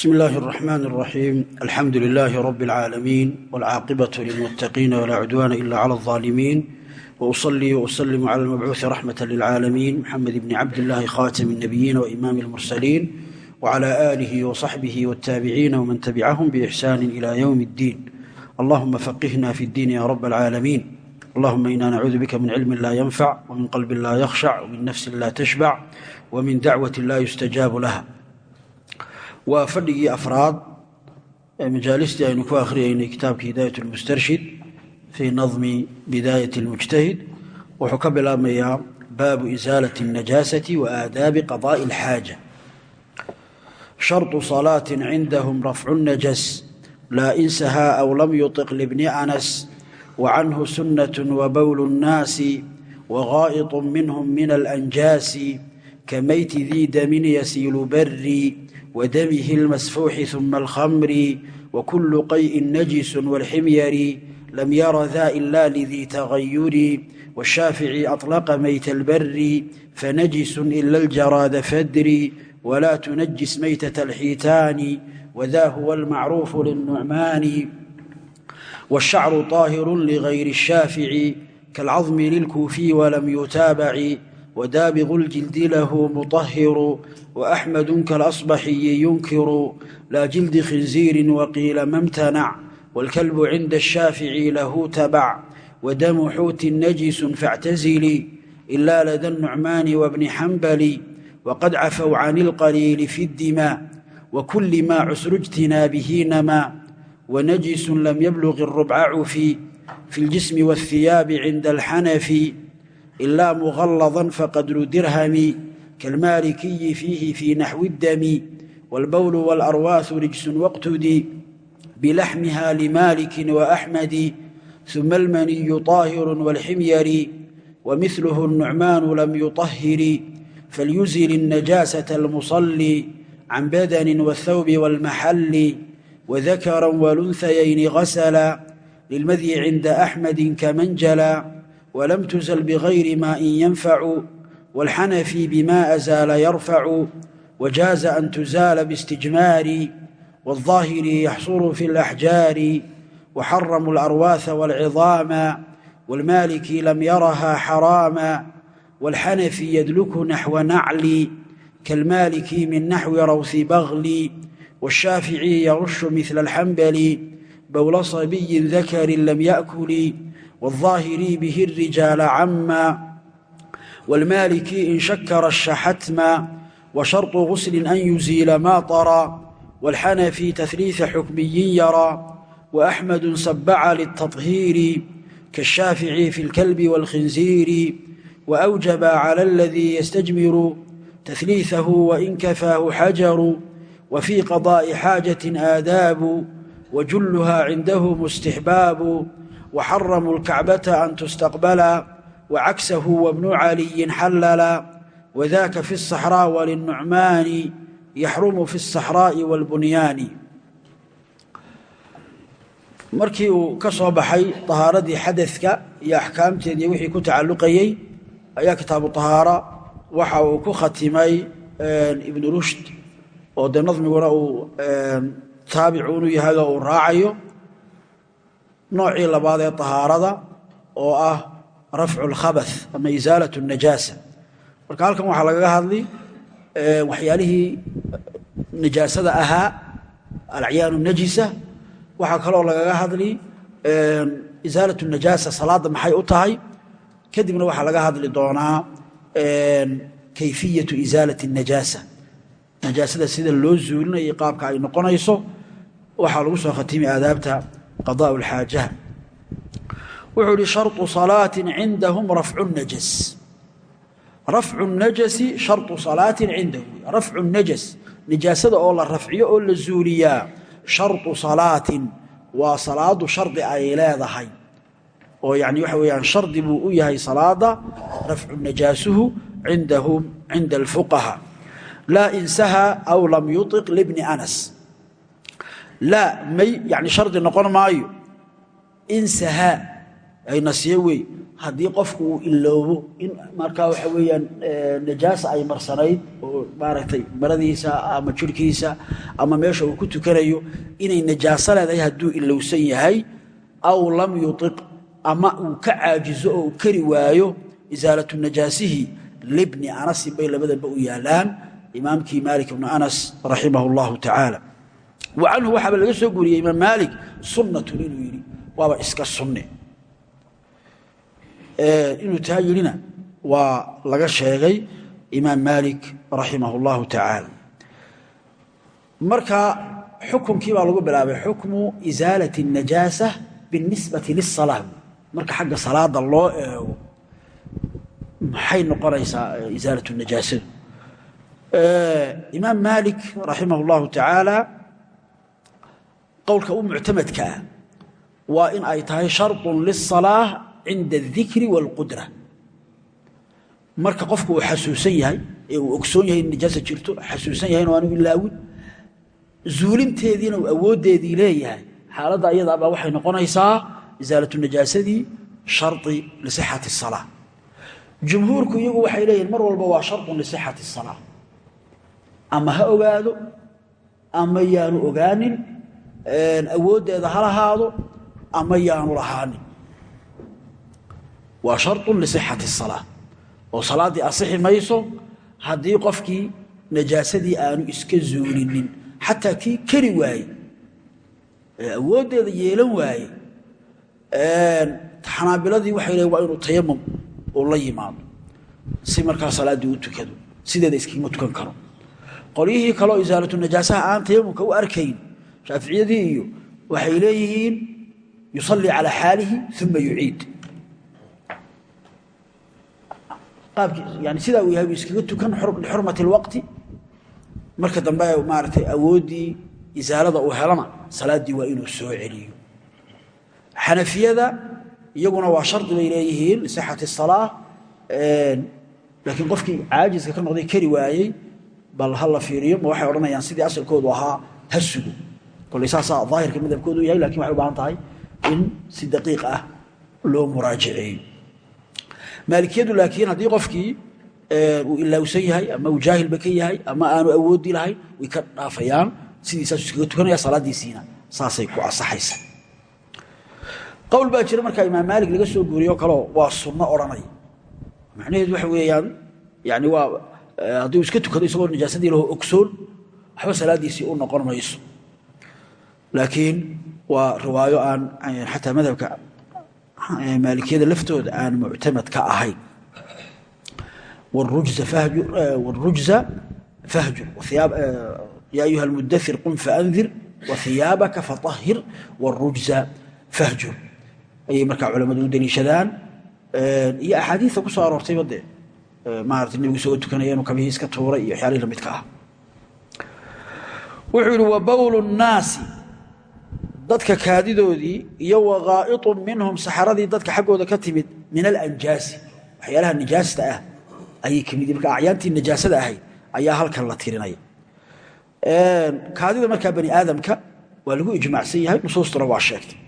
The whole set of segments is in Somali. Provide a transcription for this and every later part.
بسم الله الرحمن الرحيم الحمد لله رب العالمين والعاقبة للمتقين ولا عدوان إلا على الظالمين وأصلي وأسلم على المبعوث رحمة للعالمين محمد بن عبد الله خاتم النبيين وإمام المرسلين وعلى آله وصحبه والتابعين ومن تبعهم بإحسان إلى يوم الدين اللهم فقهنا في الدين يا رب العالمين اللهم إنا نعوذ بك من علم لا ينفع ومن قلب لا يخشع ومن نفس لا تشبع ومن دعوة لا يستجاب لها waa fadhigii afraad ee majaalistii aynu ku akhriyaynay kitaabka hidaayat lmustarshid fii nadmi bidaayat اlmujtahid wuxuu ka bilaabmayaa baabu isaalati الnajaasati wa aadaabi qadaaءi اlxaaja sharطu salaaةi cindahum rafcu najas laa insahaa aw lam yuطiq libni anas wacanhu sunaة wabowl الnaasi wagaa'iط minhm min alanjaasi kamayti dii damin yasiilu bari ودمه المسفوح ثم الخمر وكل قيء نجس والحمير لم ير ذا إلا لذي تغير والشافعي أطلق ميت البر فنجس إلا الجراد فدري ولا تنجس ميتة الحيتان وذا هو المعروف للنعمان والشعر طاهر لغير الشافعي كالعظم للكوفي ولم يتابع ودابغ الجلد له مطهر وأحمد كالأصبحي ينكر لا جلد خنزير وقيل ما امتنع والكلب عند الشافعي له تبع ودم حوت نجس فاعتزلي إلا لدى النعمان وابن حنبل وقد عفوا عن القليل في الدماء وكل ما عسر اجتنابه نما ونجس لم يبلغ الربع عفي في الجسم والثياب عند الحنف إلا مغلظا فقدر درهم كالمالكي فيه في نحو الدم والبول والأرواث رجس واقتدي بلحمها لمالك وأحمد ثم المني طاهر والحمير ومثله النعمان لم يطهر فليزل النجاسة المصلي عن بدن والثوب والمحل وذكرا والأنثيين غسلا للمذي عند أحمد كمنجلا ولم تزل بغير ماء ينفع والحنفي بما أزال يرفع وجاز أن تزال باستجمار والظاهر يحصر في الأحجار وحرموا الأرواث والعظام والمالكي لم يرها حراما والحنفي يدلك نحو نعل كالمالكي من نحو روث بغل والشافعي يرش مثل الحنبل بول صبي ذكر لم يأكل والظاهري به الرجال عما والمالكي إن شكر الشحتما وشرط غسل أن يزيل ما طرى والحنفي تثليث حكمي يرى وأحمد سبع للتطهير كالشافعي في الكلب والخنزير وأوجب على الذي يستجمر تثليثه وإن كفاه حجر وفي قضاء حاجة آداب وجلها عنده استحباب وحرموا الكعبة أن تستقبلا وعكسه وابن علي حللا وذاك في الصحراء وللنعمان يحرم في الصحراء والبنيان markii uu ka soo baxay طahaaradii xadadka iyo axkaamteedii wixii ku tacalluqayey ayaa kitaabu طahaara waxa uu ku khatimay ibnu rushd oo dee nadmiguna uu taabicu inuu yahaga uu raacayo noocii labaad ee طahaarada oo ah rafcu اlkhabaث ama isaalaة الnajaasa marka halkan waxaa lagaga hadli waxyaalihii najaasada ahaa alacyaan الnajisa waxaa kaloo lagaga hadli isaalaة الnajaasa salaadda maxay u tahay kadibna waxaa laga hadli doonaa kayfiyaة isaalaة الnajaasa najaasada sida loo zuulinayo qaabka ay noqonayso waxaa lagu soo khatimi aadaabta qضاء الxاaجة wuxuu ihi شharطu صalaaة عindahم rafcu الnajas rafcu الnajasi sharطu صalaaةi cindahu rafcu الnajas nijaasada oo la rafciyo oo la zuuliyaa sharطu صalaaةin waa salaadu shardi ay leedahay oo yani waxa weeyaan shardi buu u yahay salaada rafcu najaasuhu cindahum cinda الfuqaha laa insaha aw lam yuطiq lbni anas laa may yani shardi noqon maayo. Insahaa ay nasiye wey haddii qofku uu iloobo in markaa waxa weeyaan najaasa ay marsanayd oo maaragtay maradiisa ama jirhkiisa ama meesha uu ku tukanayo inay najaaso leedahay hadduu ilowsan yahay aw lam yutiq ama uu ka caajizo oo uu kari waayo isaalatu najaasihi libni anasin bay labadanba u yaalaan. Imaamkii maalik ibnu anas raximah اllahu tacaala wa canhu waxaaba laga soo guuriyey imaam maalik sunnatun inuu yidhi waaba iska sunne inuu taa yidhina waa laga sheegay imaam maalik raximah اllahu tacaala marka xukunkii baa lagu bilaabay xukmu isaalat الnajaasa biاnisbati liلsalaa marka xagga salaada loo eego maxay noqonaysaa isaalat najaasadu imaam maalik raximah اllahu tacaala qowlka u muctamadka ah waa in ay tahay sharط liلsalaaة cinda الdikri wاlqudra marka qofku uu xasuusan yahay ee uu ogsoon yahay in najaasa jirto xasuusan yahayna aanu ilaawin zuulinteediina uu awooddeedii leeyahay xaaladda iyadaabaa waxay noqonaysaa isaalatu najaasadii shari lisixati الsalaa jumhuurku iyagu waxay leeyihin mar walba waa sharطun lisixati الsalaa ama ha ogaado ama yaanu ogaanin awooddeeda ha lahaado ama yaanu lahaanin waa sharun lisixati salaa oo salaaddii asixi mayso haddii qofkii najaasadii aanu iska zuulinin xataa kii keri waaye ee awooddeeda yeelan waaye xanaabiladii waxay leeyn waa inuu tayamum uu la yimaado. Si markaa salaaddii u tukado sideeda iskagama tukan karo. Qolyihii kaleoo isaalatu najaasaha aan tayamumka u arkayn shaaficiyadii iyo waxay leeyihiin yusallii calaa xaalihi uma yuciid qaabkii yani sidaa uu yahay buu iskaga tukan lixurmati اlwaqti marka dambe maaragtay awooddii isaalada uu helana salaaddii waa inuu soo celiyo xanafiyada iyaguna waa shardi bay leeyihiin lisixati الsalaa laakiin qofkii caajiska ka noqday kari waayey bal ha la fiiriyo ma waxay odhanayaan sidii asalkoodu ahaa ha sugo koley saasaa madhabkoodu yahay laakiin waxay u baahan tahay in si daqiiq ah loo muraajaceeyo maalikiyadu laakiin haddii qofkii uu ilaawsan yahay ama uu jaahilba ka yahay ama aanu awoodi lahayn way ka dhaafayaan. Sidiisaasu iskaga tukanaya salaadiisiina saasay ku asaxaysa qowl baa jira markaa imaam maalik laga soo guuriyo kaleo waa sunno odhanaya macnaheedu waxa weeyaan yani waa haddii uu iska tukado isagoo najaasadii laho ogsoon waxba salaadiisii u noqon mayso laakiin waa riwaayo aan xataa madhabka maalikiyada laftooda aan muctamad ka ahayn wاrujza fahjur ya ayuha اlmudaثir qum faandir wahiyaabaka faطahir wاrujza fahjur ayay markaa culamadu u daliishadaan iyo axaadiia ku soo aroortayba dee maarata nebigu isagoo tukanaya inuu kabihii iska tuuray iyo waxyaalihii lamidka ah wuxuu yihi wa bowl الnaasi dadka kaadidoodii iyo waqaa'iطu minhum saxaradii dadka xaggooda ka timid min alanjaasi. Waxyaalaha nijaasta ah ayay ka mid marka acyaantii najaasada ahayd ayaa halkan la tirinaya. Kaadida markaa bani aadamka waa lagu ijmaacsan yahay nusuustuna waa sheegtay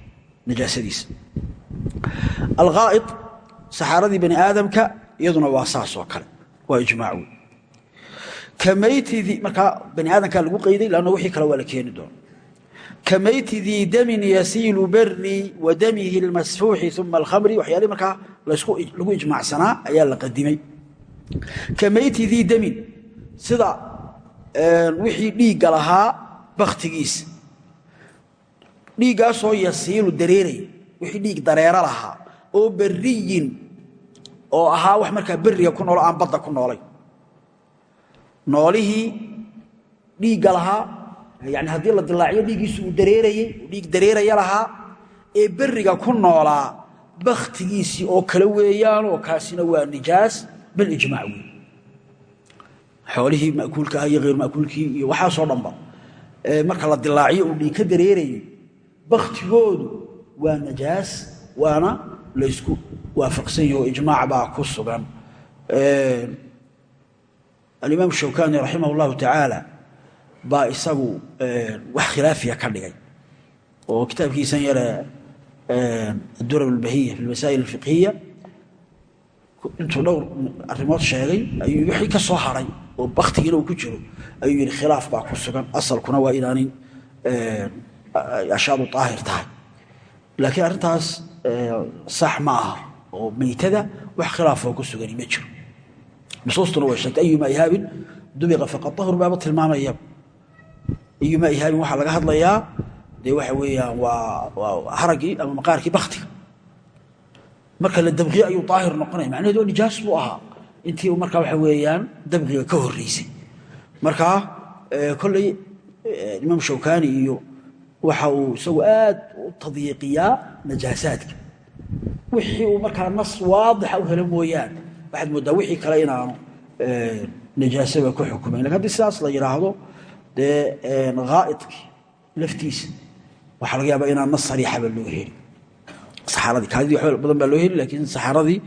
najaasadiisa alqaa'id saxaaradii bani aadamka iyaduna waa saas oo kale waa ijmaac wey ka maytidii markaa bani aadamkaa lagu qayday lanna wixii kale waa la keeni doona kamayti dii damin yasiilu beri wa damihi اlmasfuuxi uma alkhamri waxyaalihi markaa lagu ijmaacsanaa ayaa la qadimay. Kamayti dii damin sida wixii dhiigga lahaa baktigiisa dhiiggaasoo yasiilu dareeraya wixii dhiig dareero lahaa oo beriyin oo ahaa wax markaa beriga ku noolo aan badda ku noolay. Noolihii dhiigga lahaa yani haddii la dilaaciyo dhiiggiisu uu dareerayey dhiig dareeraya lahaa ee beriga ku noolaa bakhtigiisii oo kale weeyaanoo kaasina waa nijaas bilijmaac wey xoolihii makuulka ah iyo hayr makuulkii iyo waxaasoo dhanba marka la dilaaciyo uu dhiig ka dareerayey bakhtigoodu waa najaas waana laysku waafaqsan yaho ijmaac baa ku sugan. Alimaam shawkani raximah اllahu baa isagu wax khilaafiya ka dhigay. Oo kitaabkiisan yare adurar albahiya fi lmasaa'il alfiqhiya intuu dhowr arrimood sheegay ayuu wixii ka soo haray oo baktigiina uu ku jiro ayuu yihi khilaaf baa ku sugan asalkuna waa inaanay ashaadu aahir tahay. Laakiin arrintaas sax ma aha oo meytada wax khilaafoo ku sugani ma jiro. Nusuustuna way sheegtay ayuma ihaabin dubiqa faqad ahur baaba tilmaamayaba ayuma ihaabin waxaa laga hadlayaa dee waxa weeyaan waa haraggii ama maqaarkii baktiga marka la dabqiye ayuu daahir noqonaya macnaheedu waa nijaas buu ahaa. Intii markaa waxa weeyaan dabqiga ka horreysay. Markaa kolley imaam shawkani iyo waxa uu isagu aad u tadyiiqiyaa najaasaadka. Wixii uu markaa nas waadixa u helo mooyaane. Waxaad mooddaa wixii kale inaanu najaasaba ku xukumayn laakiin haddii sidaas la yidhaahdo dee haa'idkii laftiisa waxaa laga yaabaa inaan nas sariixaba loo heli saxaaradii kaadidii wax badan baa loo heli laakiin saxaaradii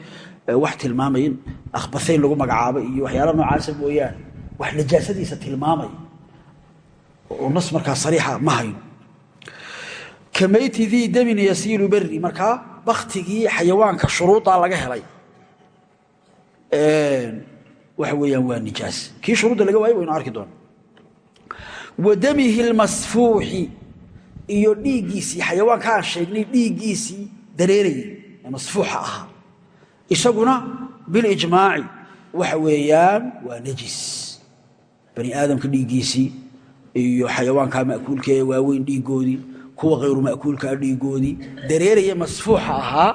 wax tilmaamaya in akhbahayn lagu magacaabo iyo waxyaala noocaasa mooyaane wax najaasadiisa tilmaamaya oo nas markaa sariixa ma hayno. Kamayti dii damin yasiilu beri markaa baktigii xayawaanka shuruudaa laga helay. Waxa weeyaan waa nijaas. Kii shuruudda laga waayay waynu arki doona wa damihi lmasfuuxi iyo dhiiggiisii xayawaanka aan sheegnay dhiiggiisii dareerayay ee masfuuxa ahaa isaguna waxa weeyaan waa najis. Bani aadamka dhiiggiisii iyo xayawaankaa ma'kuulka ee waaweyn dhiiggoodii kuwa hayru ma'kuulkaa dhiiggoodii dareeraya masfuuxa ahaa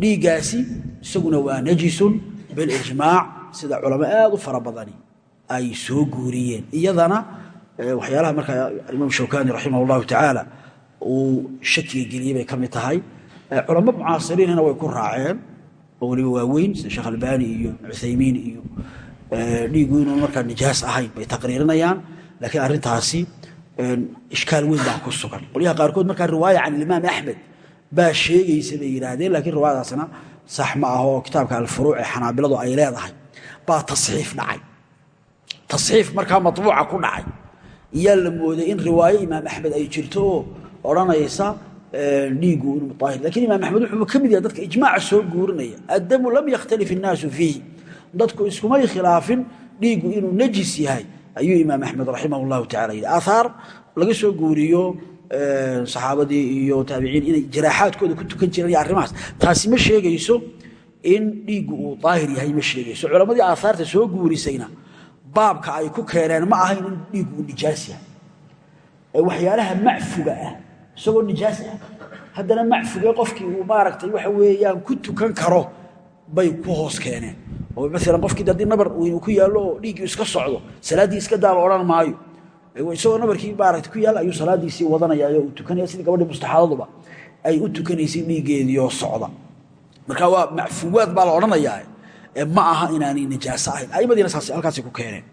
dhiiggaasi isaguna waa najisun bilijmaac sida culamo aad u fara badani ay soo guuriyeen. Iyadana waxyaalaha markaa imaam shawkani raximah اllahu tacaala uu shakiga geliyey bay ka mid tahay. Culamo mucaasiriinna way ku raaceen oo weliba waaweyn sida sheekh albani iyo cuthaymiin iyo dhiigu inuun markaa nijaas ahayn bay taqriirinayaan laakiin arrintaasi ishkaal weyn baa ku sugan. Qolyaha qaarkood markaa riwaaya can imaam axmed baa sheegaysa bay yidhaahdeen lakiin riwaayadaasna sax ma ah oo kitaabka alfuruuc ee xanaabiladu ay leedahay. Baa tasxiif dhacay. Tasxiif markaa matbuuca ku dhacay yaa la mooday in riwaayo imaam axmed ay jirto oo odhanaysa dhiigu inuu aahir laakiin imaam axmed wuxuu ka mid yahay dadka ijmaaca soo guurinaya. Addamu lam yakhtalif innaasu fiihi. Dadku iskumay khilaafin dhiigu inuu najis yahay ayuu imaam axmed raximah llahu tacala yidhi. Aahaar laga soo guuriyo saxaabadii iyo taabiciin inay jaraaxaadkooda ku tukan jireen iyo arrimahaas. Taasi ma sheegayso in dhiiggu uu daahir yahay ma sheegayso. Culammadii aahaarta soo guurisayna baabka ay ku keeneen ma ahayn in dhiiggu uu nijaas yahay. Ee waxyaalaha macfuga ah isagoo nijaas ah. Haddana macfuge qofkii uu maaragtay waxa weeyaan ku tukan karo bay ku hoos keeneen. Oo maalan qofkii haddii nabar uu ku yaallo oo dhiiggii iska socdo salaaddii iska daala odhan maayo. Isagoo nabarkii maaragta ku yaalla ayuu salaadiisii wadanaya oo uu tukanaya sidii gabadhii mustaxaadaduba ay u tukanaysay dhiiggeediioo socda. Marka waa macfuwaad baa la odhanayaa ma aha inaanay najaaso ahayn. Amadiina halkaas ku keeneen.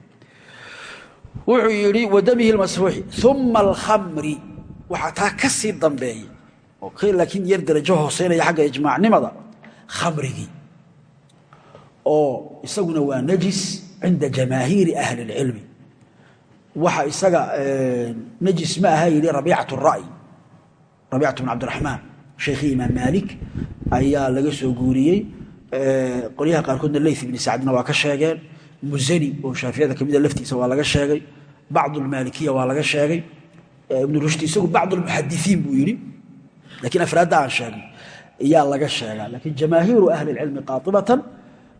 Wuxuu yidhi wadamihi masfuuxi uma alkhamri. Waxaa taa ka sii dambeeyay laakiin yar darajo hooseynaya agga ijmaacnimada khamrigii oo isaguna waa najis cinda jamaahiiri ahli اlcilmi waxa isaga najis ma aha yidhi rabiicat اra'y rabiicat bn cabdiraxmaan sheekhii imaam maalik ayaa laga soo guuriyey Eh, qolyaha qaarkoodna ley ibn sacdna waa ka sheegeen. Muzani oo shaafiyada kamida ah laftiisa waa laga sheegay. Bacdulmaalikiya waa laga sheegay. Eh, ibn rushdi isagu bacdmuxadiiin buu yii lakiin araadda aan sheegay iyaa laga sheegaa. Laakiin jamaahiiru ahli cilmi qaaibatan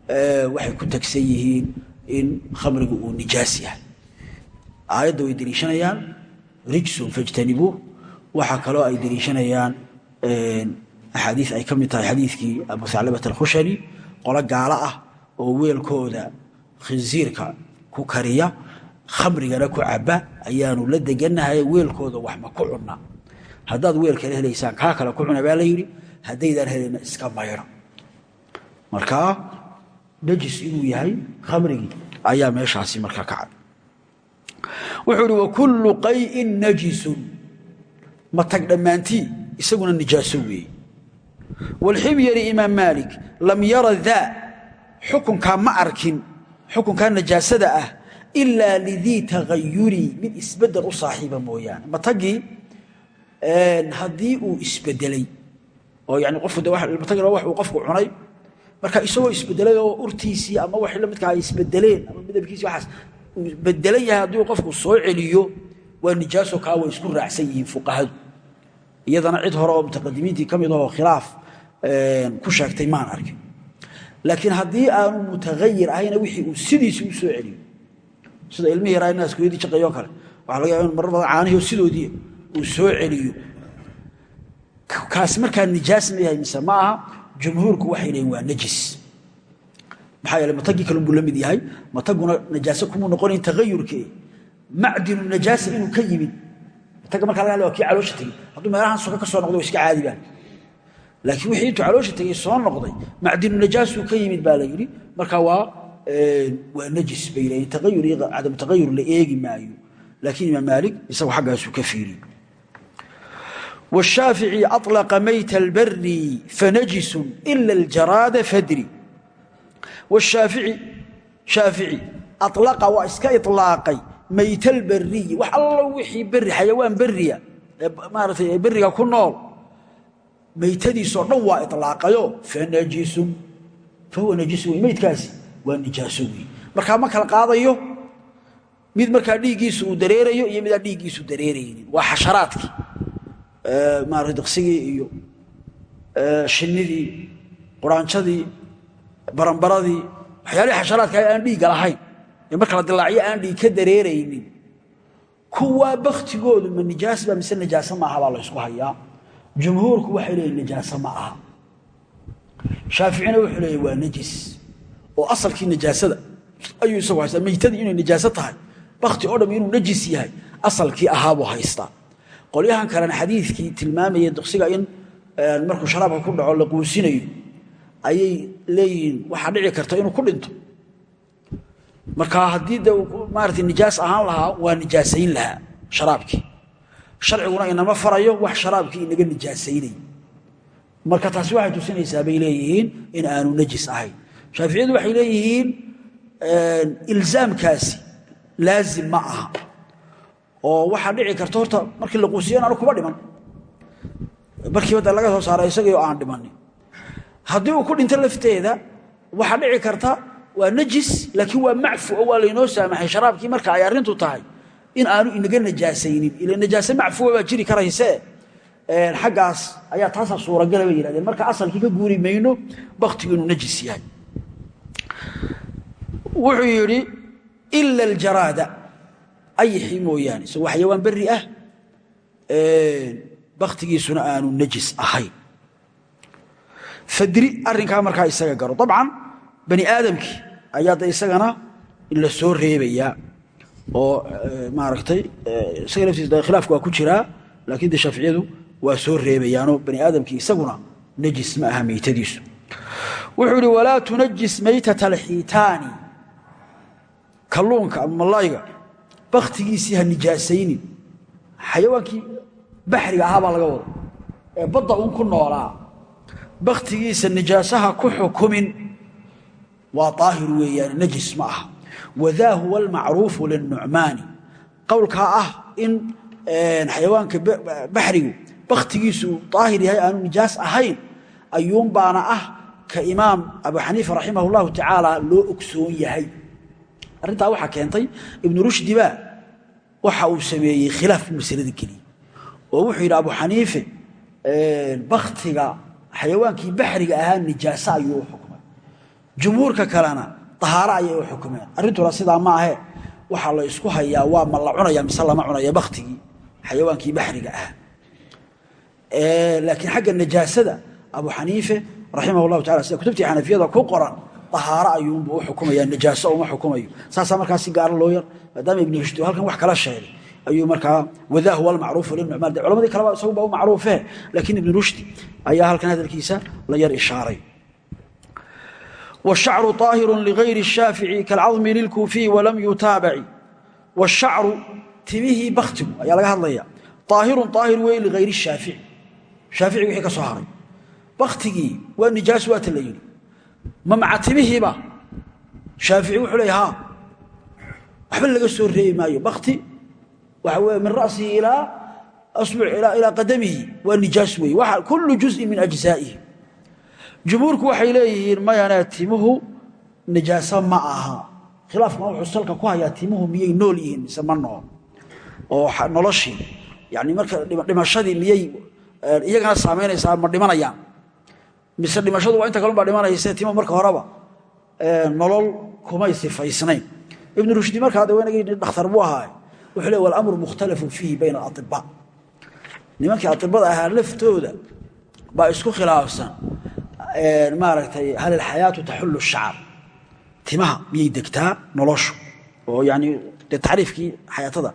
eh, waxay ku tagsan yihiin in khamrigu uu nijaas yahay. Aayadda way deliishanayaan. Rijsun fajtanibuu waxaa kaloo ay deliishanayaan axaadiis ay ka mid tahay xadiidkii abu haclabat alkhushani qolo gaalo ah oo weelkooda khinsiirka ku kariya khamrigana ku caba ayaanu la degannahay weelkooda wax ma ku cunna. Haddaad weel kale helaysaan kaa kale ku cuna baa la yidhi haddaydaan helayna iska mayra markaa najis inuu yahay khamrigii ayaa meeshaasi markaa ka cad wuxuu ihi wakullu qayin najisun. Matag dhammaantii isaguna nijaaso weeye walximyari imaam maalik lam yara daa xukunkaa ma arkin xukunkaa najaasada ah ilaa lidii tagayuri mid isbeddel u saaxiiba mooyaane matagii haddii uu isbedelay oo yani qofku de matagina wax uu qofku cunay marka isagoo isbedelay oo urtiisii ama waxii la midkaa ay isbedeleen ama midabkiisi waxaas bedelan yahay haddii qofku soo celiyo waa nijaaso kaa way isku raacsan yihiin fuqahadu iyadana cid hore oo mutaqadimiintii ka mid khilaaf ku sheegtay maan arkin. Laakiin haddii aanu mutahayir ahayna wixii uu sidiisii u soo celiyo sida ilmihii yaraa naaskooyadii jaqayoo kale waxa laga yaaba in marar badan caanihii oo sidoodii uu soo celiyo kaasi markaa nijaas ma yahay mise ma aha jumhuurku waxay leeyiin waa najis. Maxaa yeele matagii kalun buu la yahay mataguna najaase kumuu noqonayn tagayurkee macdinu najaasa inuu ka yimid mataga markaa laga hadlay waa kii caloosha tegey. Hadduu meelahan soka ka soo noqdo iska caadi baan laakiin wixii intuu caloosha tegey soo noqday macdinu najaasuu ka yimid baa la yidhi marka waa waa najis bay yidhahdeen taayurcadamu taayur la eegi maayo. Laakiin imaam maalik isagu xaggaasuu ka fiiriyey washaafici alaqa mayta albari fanajisun ila aljaraada fadri. Washaafici shaafici alaqa waa iska ilaaqay maytalbariyi wax allo wixii berri xayawaan berriya ee maaragtay ee berriga ku nool maytadiisoo dhan waa ilaaqayo fahuwa ma kala qaadayo? Mid markaa dhiiggiisu uu dareerayo iyo midaan dhiiggiisu dareeraynin. Waa xasharaadkii maaradiqsigii iyo shinnidii quraanjadii barambaradii waxyaalihii xasharaadka aan dhiigga lahayn ee marka la dilaaciyo aan dhiig ka dareeraynin. Kuwaa baktigoodu ma nijaas baa mise nijaase maaha baa la ysku hayaa? Jumhuurku waxay leeyihiin nijaase ma aha. Shaaficina wuxuu leeyahy waa najis. Oo asalkii nijaasada ayuu isagu haystaa. Meytadii inay nijaaso tahay bakti oo dham inuu najis yahay asalkii ahaabuu haystaa. Qolyahan kalena xadiidkii tilmaamaya duqsiga in markuu sharaabka ku dhaco la quusinayo ayay leeyihiin waxaa dhici karta inuu ku dhinto. Marka haddii de maarata sharciguna inama farayo wax sharaabkii inaga nijaasaynay marka taasi waxay tusinaysaa bay leeyihiin in aanu najis ahayn. Shaaficiyadu waxay leeyihiin ilzaamkaasi laazim ma aha. Oo waxaa dhici karta horta markii la quusiyo in aanu kuba dhiman. Markiiba de laga soo saara isagii oo aan dhimanin haddii uu ku dhinto lafteeda waxaa dhici karta waa najis laakiin waa macfu oo waa laynoo saamaxay sharaabkii marka ay arrintu tahay in aanu inaga najaasaynin. Ila najaase macfuwa baa jiri karayse xaggaas ayaa taasaa suuragala bay yihahdeen marka asalkii ka guuri mayno baktigu najis yahay. Wuxuu yidhi ila aljaraada. Ayixii mooyaane isagoo xayawaan beri ah baktigiisuna aanu najis ahayn fadri arrinkaa markaa isaga garo. Dabcan bani aadamkii ayaa isagana la soo reebayaa oo maaragtay isaga laftiisa khilaafku waa ku jiraa laakiin de shaaficiyadu waa soo reebayaanoo bani aadamkii isaguna najis ma aha meytadiisu wuxuu ihi walaa tunajis maytata alxiitaani. Kalluunka ama malayga baktigiisii ha nijaasaynin. Xayawaankii baxriga ahaa laga wada ee badda uun ku noolaa baktigiisa nijaasaha ku xukumin waa daahir weeyaan najis ma aha wadaa huwa almacruufu linucmaani qowlkaa ah in xayawaanka baxrigu baktigiisu uu daahir yahay aanu nijaas ahayn ayuunbaana ah ka imaam abu xaniifa raximah اllahu loo ogsoon yahay arrintaa waxaa keentay ibnu rushdi baa waxa uu sameeyey khilaaf masalada geliyey oo wuxuu yidhi abu xaniife baktiga xayawaankii baxriga ahaa nijaase ayuu u xukumay jumhuurka dahaaro ayay u xukumeen. Arrintuna sidaa ma ahe waxaa la isku hayaa waa ma la cunaya mise lama cunaya baktigii xayawaankii baxriga ahaa laakiin xagga najaasada abu xaniife raximah llahu tacala sida kutubtii xanafiyada ku qoran dahaaro ayuunbuu u xukumaya najaaso uma xukumayo. Saasaa markaa si gaara loo yar maadaama ibnu rushdi halkan wax kala sheegay ayuu markaa wadaa huwa almacruufu linucmaan culamadii kaleba isagu baa u macruufe laakiin ibnu rushdi ayaa halkan hadalkiisa la yar ishaaray washacru طaahiru ligayri shaafici kalcadmi lilkuufiyi walam yutaabaci washacru timihii baktigu ayaa laga hadlaya aahirun aahir wey ligayri shaafici shaafici wixii ka soo haray baktigii waa nijaas waata la yidhi ma maca timihiiba shaafici wuxuu leey ha waxba laga soo reebi maayo bakti waxa weye min rasihi ilaa asbuc ilaa qadamihi waa nijaas weeye kullu juزin min ajzaa'ihi jumhuurku waxay leeyihiin mayane timuhu nijaaso ma aha. Khilaafkuna wuxuu salka ku hayaa timuhu miyay nool yihiin mise ma nool. Oo noloshii yani marka dhimashadii miyay iyagana saamaynaysaa ma dhimanayaan. Mise dhimashadu waa inta kalun baa dhimanayse timuhu marka horeba nolol kumay sifaysnayn. Ibnu rushdi markaa de wanagii dhakhtar buu ahaa wuxuu le walamru mukhtalafun fiihi bayna aطibaa nimankii khilaafsan maaragtay hal alxayaatu taxullu shacar timaha miyay degtaa? Noloshu. Oo yani dee tacriifkii xayaatada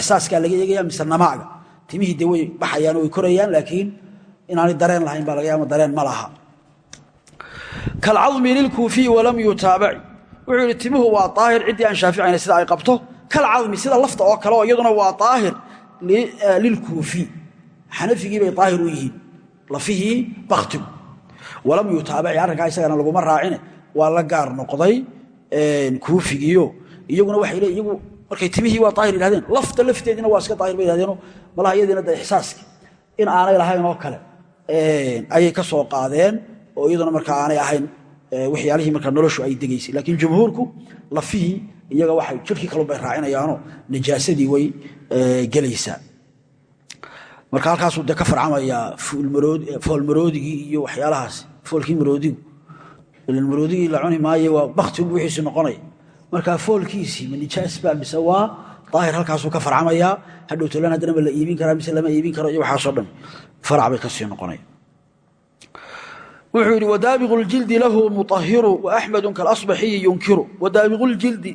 ixsaaskaa laga eegaya mise namaaga. Timihii de way baxayaan oo way korayaan laakiin inaanay dareen lahayn baa laga yaama dareen ma laha. Kalcadmi lilkuufiyi walam yutaabaci wuxuu yidhi timuhu waa daahir ciddii aan shaaficayna sida ay qabto. Kalcadmi sida lafta oo kale oo iyaduna waa daahir lilkuufi. Xanafigii bay daahir u yihiin lafihii baktigu walam yutaabaci arrinkaa isagana laguma raacine. Waa la gaar noqday kuufigiiyo iyaguna le iyagu markay timihii waa daahir yidhahdeen lafta lafteediina waa iska daahir bay yidhahdeeno malaha iyadiina in aanay lahayn oo kale ayay ka soo qaadeen oo iyaduna markaa aanay ahayn waxyaalihii markaa noloshu ay degaysay laakiin jumhuurku lafihii iyaga waxay jirkii kalun bay raacinayaanoo najaasadii way gelaysaa marka halkaasuu de ka farcamayaa foolmaroodigii iyo waxyaalahaas foolkii maroodigu. Maroodigii la cuni maaye waa baktigu wixiisi noqonaya markaa foolkiisii ma nijaas baa mise waa daahir halkaasuu ka farcamayaa hadhow tolan haddana ma la iibin karaa mise lama iibin karo iyo waxaasoo dhan farac bay ka sii noqonaya wuxuu yidhi wadaabiqu ljildi lahu muahiru waaxmedu kalasbaxiyi yunkiru. Wadaabiqu ljildi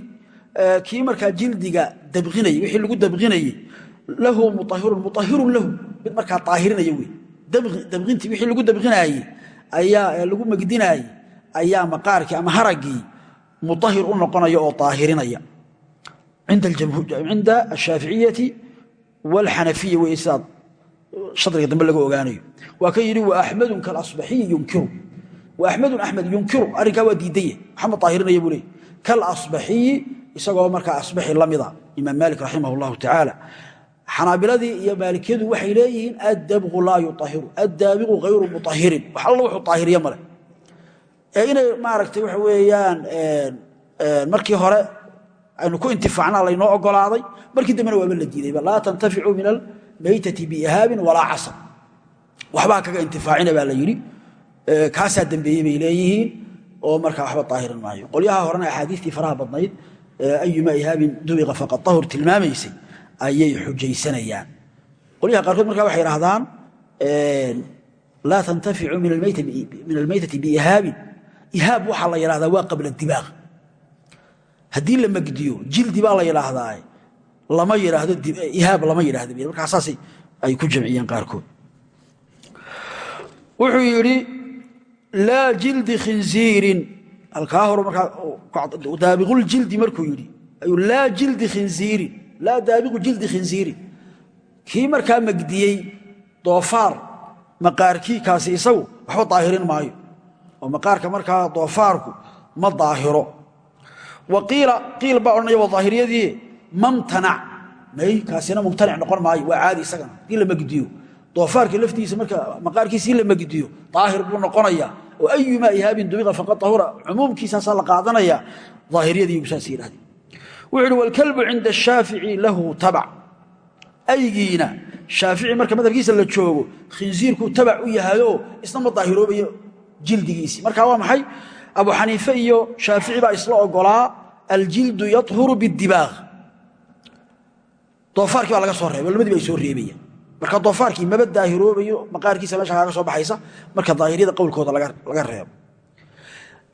kii markaa jildiga dabinayey wixii lagu dabqinayey lahu muahirun muahirun lahu. Mid markaa aahirinaya wey dabintii wixii lagu dabqinaayey ayaa lagu megdinaayey ayaa maqaarkii ama haraggii muahir u noqonaya oo aahirinaya cinda ashaaficiyati wاlxanafiya wey sidaa shadriga dambe laga ogaanayo. Waa ka yidhi waaxmedun kalasbaxiyi yunkiru. Waaxmedun axmed yunkiru arrinkaa waa diidaya maxamed aahirinaya buu leey kalasbaxiyi isagoo markaa asbaxi la mida imaam maalik xanaabiladii iyo maalikiyadu waxay leeyihiin addabqu laa yuahiru addaabiqu hayru muahirin wax alla wuxuu aahiriye male. Ee inay maaragtay waxa weeyaan markii hore aynu ku intifaacnaa laynoo ogolaaday markii dambena waaba la diidayba laa tantaficu min almaytati biihaabin walaa casab. Waxbaa kaga intifaacina baa la yidhi. Kaasaa dembeeyey bay leeyihiin oo markaa waxba aahirin maayo. Qolyaha horena axaadiistii faraha badnayd ayuma ihaabin dubiqa faqad ahur tilmaamaysay ayay xujaysanayaan. Qolyaha qaarkood markaa waxay idhahdaan laa tantaficu min almaytati biihaabin ihaab waxaa la yidhahdaa waa qabla dibaaq haddii la megdiyo jildi baa la yidhaahdaa lama yidhaahdo ihaab lama yidhahdo markaa ay ku jamciyeen qaarkood. Wuxuu yidhi laa jildi khinziirin. Halkaa hore markaa daabiquljildi markuu yidhi laa jildi khinziirin laa daabiqu jildi khinziirin kii markaa megdiyey doofaar maqaarkii kaasi isagu waxba daahirin maayo. Oo maqaarka markaa doofaarku ma daahiro. Qiil baa odhanaya waa daahiriyadii mamtanac may kaasina mumtanic noqon maayo waa caadi isagana. Haddii la megdiyo doofaarka laftiisa marka maqaarkiisii la megdiyo daahir buu noqonaya. Oo ayumaa ihaabin dubiqa faqad ahura cumuumkiisaasaa la qaadanaya daahiriyadii saas yidhahdeen wuxuu ihi wاlkalbu cinda shaafici lahu tabac aygiina shaafici marka madhabkiisa la joogo khinsiirkuu tabac u yahayoo isna ma daahiroobayo jildigiisii. Marka waa maxay? Abu xaniife iyo shaafici baa isla ogolaa aljildu yahuru bidibaaq doofaarkii baa laga soo reebay labadiba ay soo reebayaan. Marka doofaarkii maba daahiroobayo maqaarkiisa meesha kaaga soo baxaysa marka daahiriyada qowlkooda laga reebo.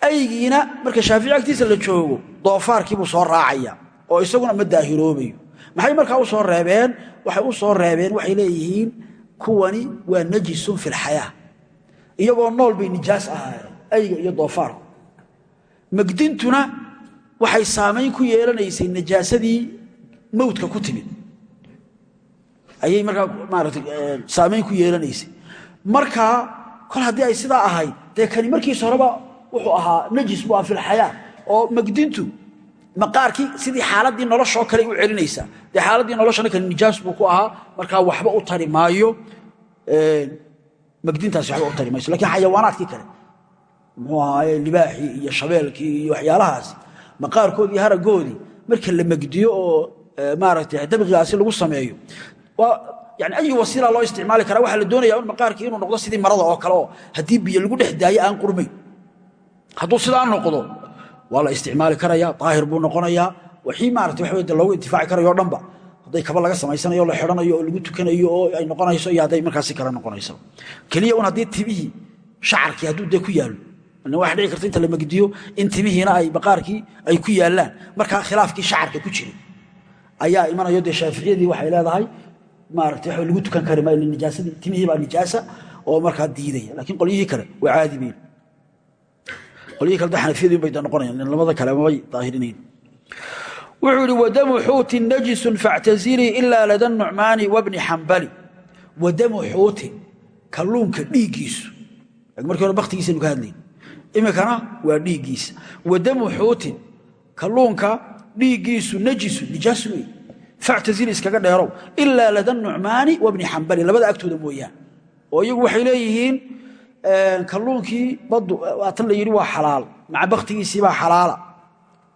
Aygiina marka shaafici agtiisa la joogo doofaarkii buu soo raacaya oo isaguna ma daahiroobayo. Maxay markaa u soo reebeen? Waxay u soo reebeen waxay leeyihiin kuwani waa najisun fi lxayaa iyagoo nool bay nijaas ahaayeen ayga iyo doofaarku magdintuna waxay saamayn ku yeelanaysay najaasadii mawdka ku timid. Ayay markaa maarata saamayn ku yeelanaysay. Markaa kol haddii ay sidaa ahayd dee kani markiis horeba wuxuu ahaa najis buu ah filxayaa oo magdintu maqaarkii sidii xaaladii noloshoo kale u celinaysaa dee xaaladii noloshana kale nijaas buu ku ahaa markaa waxba u tari maayo magdintaasi waxba u tari mayso lakiin kale. Muxuu ahaaye iyo shabeelkii iyo waxyaalahaas maqaarkoodii haragoodii marka la megdiyo oo maaragtay dabqigaasi lagu sameeyo yani ayi wasiila loo isticmaali karaa. Waxaa la doonaya in maqaarkii inuu noqdo sidii marada oo kale oo haddii biyo lagu dhex daayo aan qurmayn hadduu sidaa noqdo waa la isticmaali karaya daahir buu noqonayaa wixii maarata waxa de loogu intifaaci karayo dhanba hadday kaba laga samaysanayo la xidhanayo oo lagu tukanayo oo ay noqonayso iyo hadday markaasi kale noqonayso. Keliya un haddii timihii shacarkii hadduu dee ku yaallo waxa dhici karta inta la megdiyo in timihiina ay maqaarkii ay ku yaallaan markaa khilaafkii shacarka ku jiray ayaa imanayo dee shaaficiyadii waxay leedahay maarata wa lagu tukan kari maayo nijaasadii timihii baa nijaasa oo markaa diidaya laakiin qolyihii kale waa caadi bayn qolyihii kale da xanafiyadii bay noqonayan labada kale mabay daahirinayn wuxuu yihi wadamu xuutin najisun factazilii ilaa lada nucmaani wabni xambali wadamu xuutin kalluunka dhiiggiisu. Markii hore baktigiisaynu ka hadlayn iminkana waa dhiiggiisa. Wadamu xuutin kalluunka dhiiggiisu najisu nijaas wey factazili iskaga dheerow. Ilaa lada nucmaani wabni xambali labada agtooda mooyaan oo iyagu waxay leeyihiin kalluunkii baddu waatan la yidhi waa xalaal. Maca baktigiisii baa xalaala.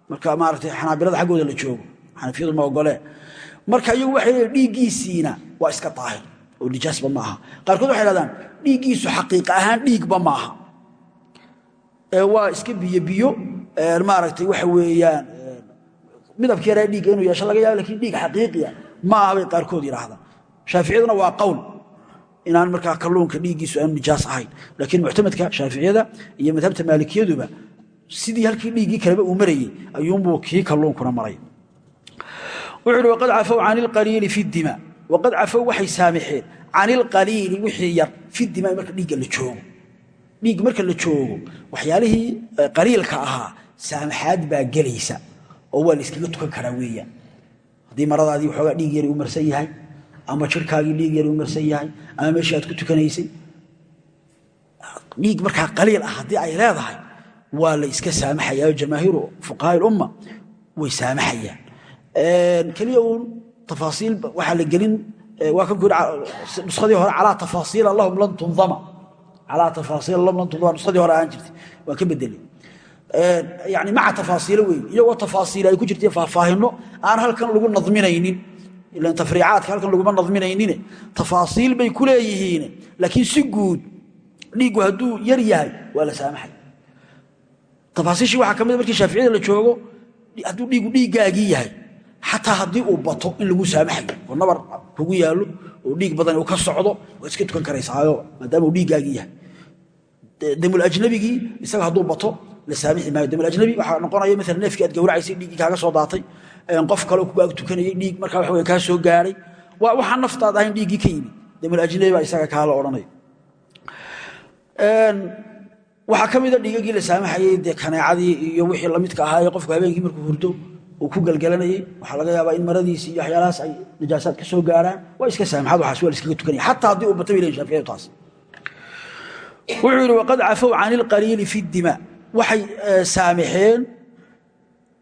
Marka maarata xanaabilada xaggooda la joogo xanafiyadu ma ogolee marka iyagu waxay leeyihiin dhiiggiisiina waa iska daahir. Oo nijaasba ma aha. Qaarkood waxay hahdaan dhiiggiisu xaqiiqa ahaan dhiigba ma aha. Waa iska biyo biyo maaragtay waxa weeyaan midabkii yaraa dhiigga inuu yeesho laga yaabo laakiin dhiig xaqiiqiya ma aha bay qaarkood yidhaahdaan. Shaaficiyaduna waa qowl inaan markaa kalluunka dhiiggiisu aanu nijaas ahayn. Laakiin muctamadka shaaficiyada iyo madhabta maalikiyaduba sidii halkii dhiiggii kaleba uu marayey ayuunbuu kii kalluunkuna maray. Wuxuu uhi waqad cafow can ilqaliili fi dima. Waqad cafow waxay saamixeen. Can ilqaliili wixii yar fi dima marka dhiigga la joogo. Dhiig marka la joogo waxyaalihii qaliilka ahaa saamaxaad baa gelaysa oo waa la iskaga tukan karaa weeyaan haddii maradaadii waxoogaa dhiig yari u marsan yahay ama jirkaagii dhiig yari u marsan yahay ama meeshii aad ku tukanaysay. Dhiig markaa qaliil ah haddii ay leedahay waa la iska saamaxaya oo jamaahiiru fuqahaa umma way saamaxayaan. Keliya uun tafaasiil waxaa la gelin waa kan ku yidhi nuskadii hore calaa tafaasiila lahum lan tundama calaa tafaasiila lahum lan tundama nuskadii hore aan jirtay. Waa ka bedelay yani maca tafaasiilo wey iyagoo tafaasiil ay ku jirtay faahfaahinno aan halkan lagu nadminaynin ilan tafriicaadka halkan laguma nadminaynine. Tafaasiil bay ku leeyihiin. Laakiin si guud dhiiggu hadduu yar yahay waa la saamaxay. Tafaasiishii waxaa ka markii shaaficiyada la joogo hadduu dhiiggu dhiiggaagii yahay xataa haddii uu bato in lagu saamaxayo oo nabar kugu yaallo oo dhiig badan uu ka socdo waad iska tukan karaysaayo maadaama uu dhiiggaagii yahay. Damulajnabigii isaga hadduu bato la saamixi maayo. Damulajnabi waxaa noqonaya maala neefkii aad gawracaysay dhiiggii kaaga soo daatay qof kaleo kugu ag tukanayay dhiig markaa waxa kaa soo gaaray. Waa waxaan naftaad ahayn dhiiggii ka yimid. Damulajnabi baa isaga kaa la odhanaya waxaa ka mida dhiigagii la saamaxayey dee kaneecadii iyo wixii lamidka ahaa ee qofku habeenkii markuu hurdo uu ku gelgelanayey waxaa laga yaabaa in maradiisi iyo waxyaalahaas ay najaasaad ka soo gaaraan. Waa iska saamaxad waxaas waa la iskaga tukanaya xataa haddii uu bata bay lehin shaaficiyadu taas. Wuxuu yidhi waqad cafow can ilqaliili fi dima. Waxay saamaxeen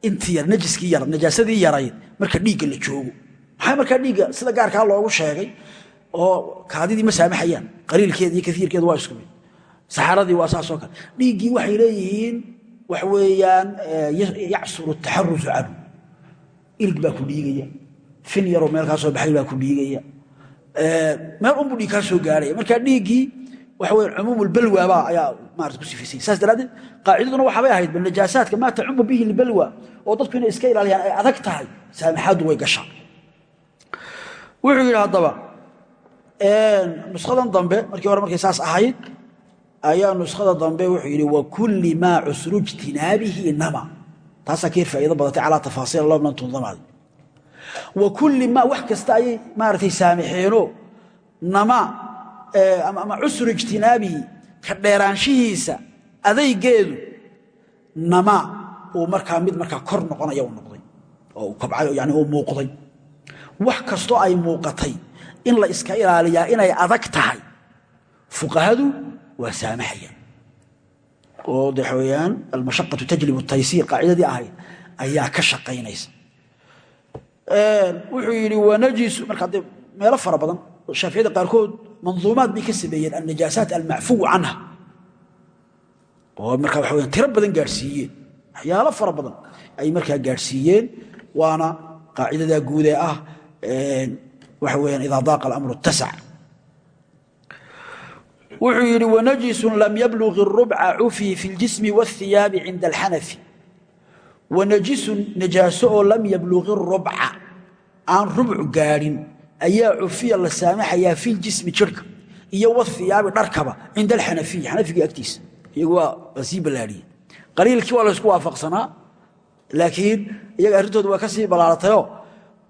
intii yar najiskii yar najaasadii yarayd marka dhiigga la joogo. Maxaa markaa dhiigga sida gaarkaa loogu sheegay? Oo kaadidii ma saamaxayaan qaliilkeeda iyo kaiirkeeda waa isku mid. Saxaradii waa saasoo kale. Dhiiggii waxay leeyihiin wax weeyaan yacsuru taxarusu canhu. Ilig baa ku dhiigaya. Fin yaroo meel kaa baxay baa ku dhiigaya. Meel unbuu dhiig kaa gaaraya. Markaa dhiiggii waxa weya cumuumulbalwaabaa ayaa saas daraaddeed qaacidaduna waxaabay ahayd bal najaasaadka maa tacumu bihi lbalwa oo dadku inay iska ilaaliyaan ay adag tahay saamaxaaddu way gashaa. Wuxuu yidhi haddaba nuskadan dambe markii hore markay saas ahayd ayaa nuskada dambe wuxuu yidhi wakulli maa cusru ijtinaabihi nama taasaa ka yar faa'ido badatay calaa tafaasiil lobnan tundamaadi wakulli maa wax kasta ayay maaragtay saamaxeeno nama ama cusru ijtinaabihi ka dheeraanshihiisa adaygeedu nama uu markaa mid markaa kor noqonaya u noqday oo uu kobcay yani uu muuqday. Wax kastoo ay muuqatay in la iska ilaaliyaa inay adag tahay fuqahadu waa saamaxaya. Oo de weyaan almashaqatu tajlibu taysiir qaacidadii ahayd ayaa ka shaqaynaysa. Wuxuu yidhi wanajisu markaa dee meelo fara badan shaaficiyada qaarkood manduumaad bay ka sameeyeen annajaasaat almacfuw canha oo markaa waxa weyaan tiro badan gaadhsiiyeen waxyaalo fara badan ay markaa gaadhsiiyeen waana qaacidadaa guudee ah waxa weyaan idaa daaqa alamru tasac wuxuu yidhi wanajisun lam yabluغi الrubca cufii fi اljismi wاthiyaabi cinda alxanafi wanajisun najaaso oo lam yabluغi الrubca aan rubcu gaadhin ayaa cufiya la saamaxayaa fi ljismi jirhka iyo wathiyaabi dharkaba cinda alxanafiyi xanafiga agtiisa. Iyagu waa sii ballaadhiye qaliilkii waa laysku waafaqsanaa laakiin iyaga arrintooda waa ka sii ballaaratayoo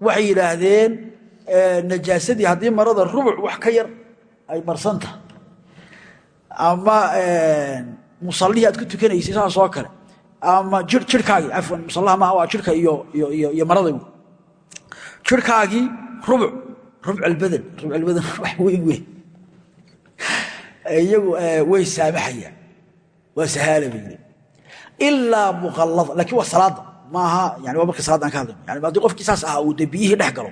waxay yidhaahdeen najaasadii haddii marada rubuc wax ka yar ay barsanta. Ama musallihii aad ku tukanaysay saas oo kale. Ama jirhkaagii cafwan musallaha maaha waa jirhka iyo marada jirhkaagii rubuc rubc albadan rubc albadan wax weyn weyn. Iyagu way saamaxayaan. Waa sahaala bay yidhi ilaa muqallada lakiin waa salaada maaha yani waa marka salaada aan ka hadlayno yani haddii qofkii saas ahaa uu dee biyihii dhex galo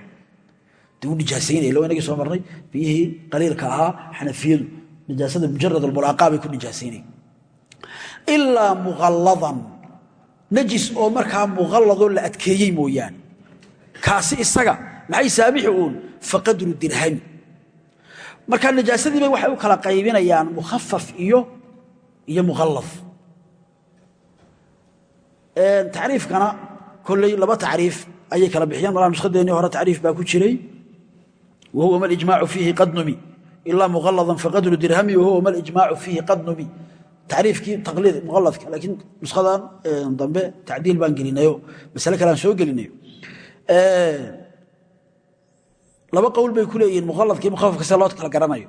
dee uu nijaasaynaya lo inagii soo marnay biyihii qaliilka ahaa xanafiyadu nijaasada mujarad almulaaqaa bay ku nijaasaynaya ilaa muqalladan najis oo markaa muqalladoo la adkeeyey faqadru dirhami marka najaasadiibay waxay u kala qaybinayaan mukhafaf iyo iyo muqallad tacriifkana kolley laba tacriif ayay kala bixiyaan. Malaa nuskhadeennii hore tacriif baa ku jiray. Wa huwa ma lijmaacu fiihi qad numi. Ilaa muqalladan faqadru dirhami wahuwa ma lijmaacu fiihi qad numi. Tacriifkii taqliid muqalladka laakiin nuskhadan dambe tacdiil baan gelinayo. Masale kale aan soo gelinayo laba qowl bay ku leeyihiin muqalladkii mukhafafka se loo kala garanayo.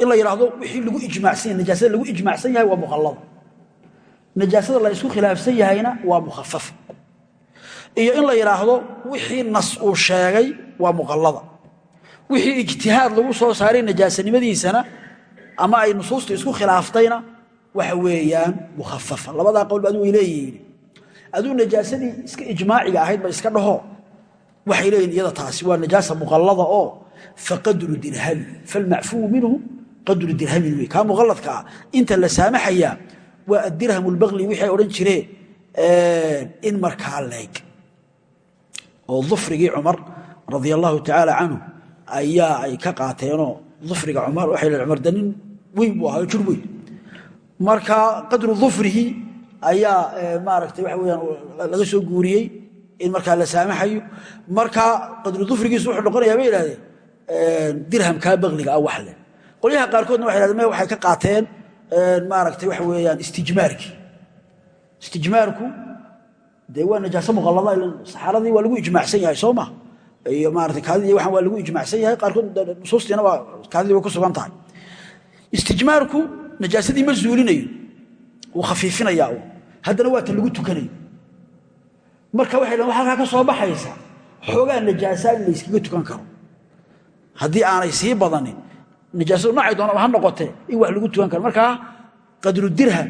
In la yidhaahdo wixii lagu ijmaacsan yahay najaasada lagu ijmaacsan yahay waa muqallada najaasada la isku khilaafsan yahayna waa mukhafafa iyo in la yidhaahdo wixii nas uu sheegay waa muqallada wixii ijtihaad lagu soo saaray najaasanimadiisana ama ay nusuustu isku khilaaftayna waxa weeyaan mukhafafa labadaa qowl ba way leeyihiin. Aduu najaasadii iska ijmaaciga ahayd ba iska dhaho waxay leeyihiin iyada taasi waa najaasa muqallada oo faqadru dirhami falmacfuwu minhu qadru dirhamin wey kaa muqalladka ah inta la saamaxayaa waa adirham lbaqli wixii ay odhan jireen in markaa leeg. Oo dufrigii cumar radia allahu tacaala canhu ayaa ay ka qaateenoo dufriga cumar waxay lehin cumar danin weyn buu ahayo jir weyn marka qadru dufrihi ayaa maaragtay waxa weyaan laga soo guuriyey in markaa la saamaxayo. Markaa qadru dufrigiisu wuxuu noqonayaa bay idhahdeen dirhamkaa baqliga ah wax leh. Qolyaha qaarkoodna waxay hahdeen waxay ka qaateen maaragtay waxa weeyaan istijmaarkii istijmaarku dee waa najaaso muqallada saxaaradii waa lagu ijmaacsan yahay soo iyo maarata kaadidii waxaan waa lagu ijmaacsan yahay qaarkood nusuustiina waa kaadidii way ku sugan tahay. Istijmaarku najaasadii ma zuulinayo wuu khafiifinayaa haddana waa ta lagu tukanayo marka waxay dhahen wa ka soo baxaysa xoogaa najaasaa in layskaga tukan karo. Haddii aanay sii badanin najaasadu noocay doonaba ha noqotee in wax lagu tukan karo. Markaa qadru dirham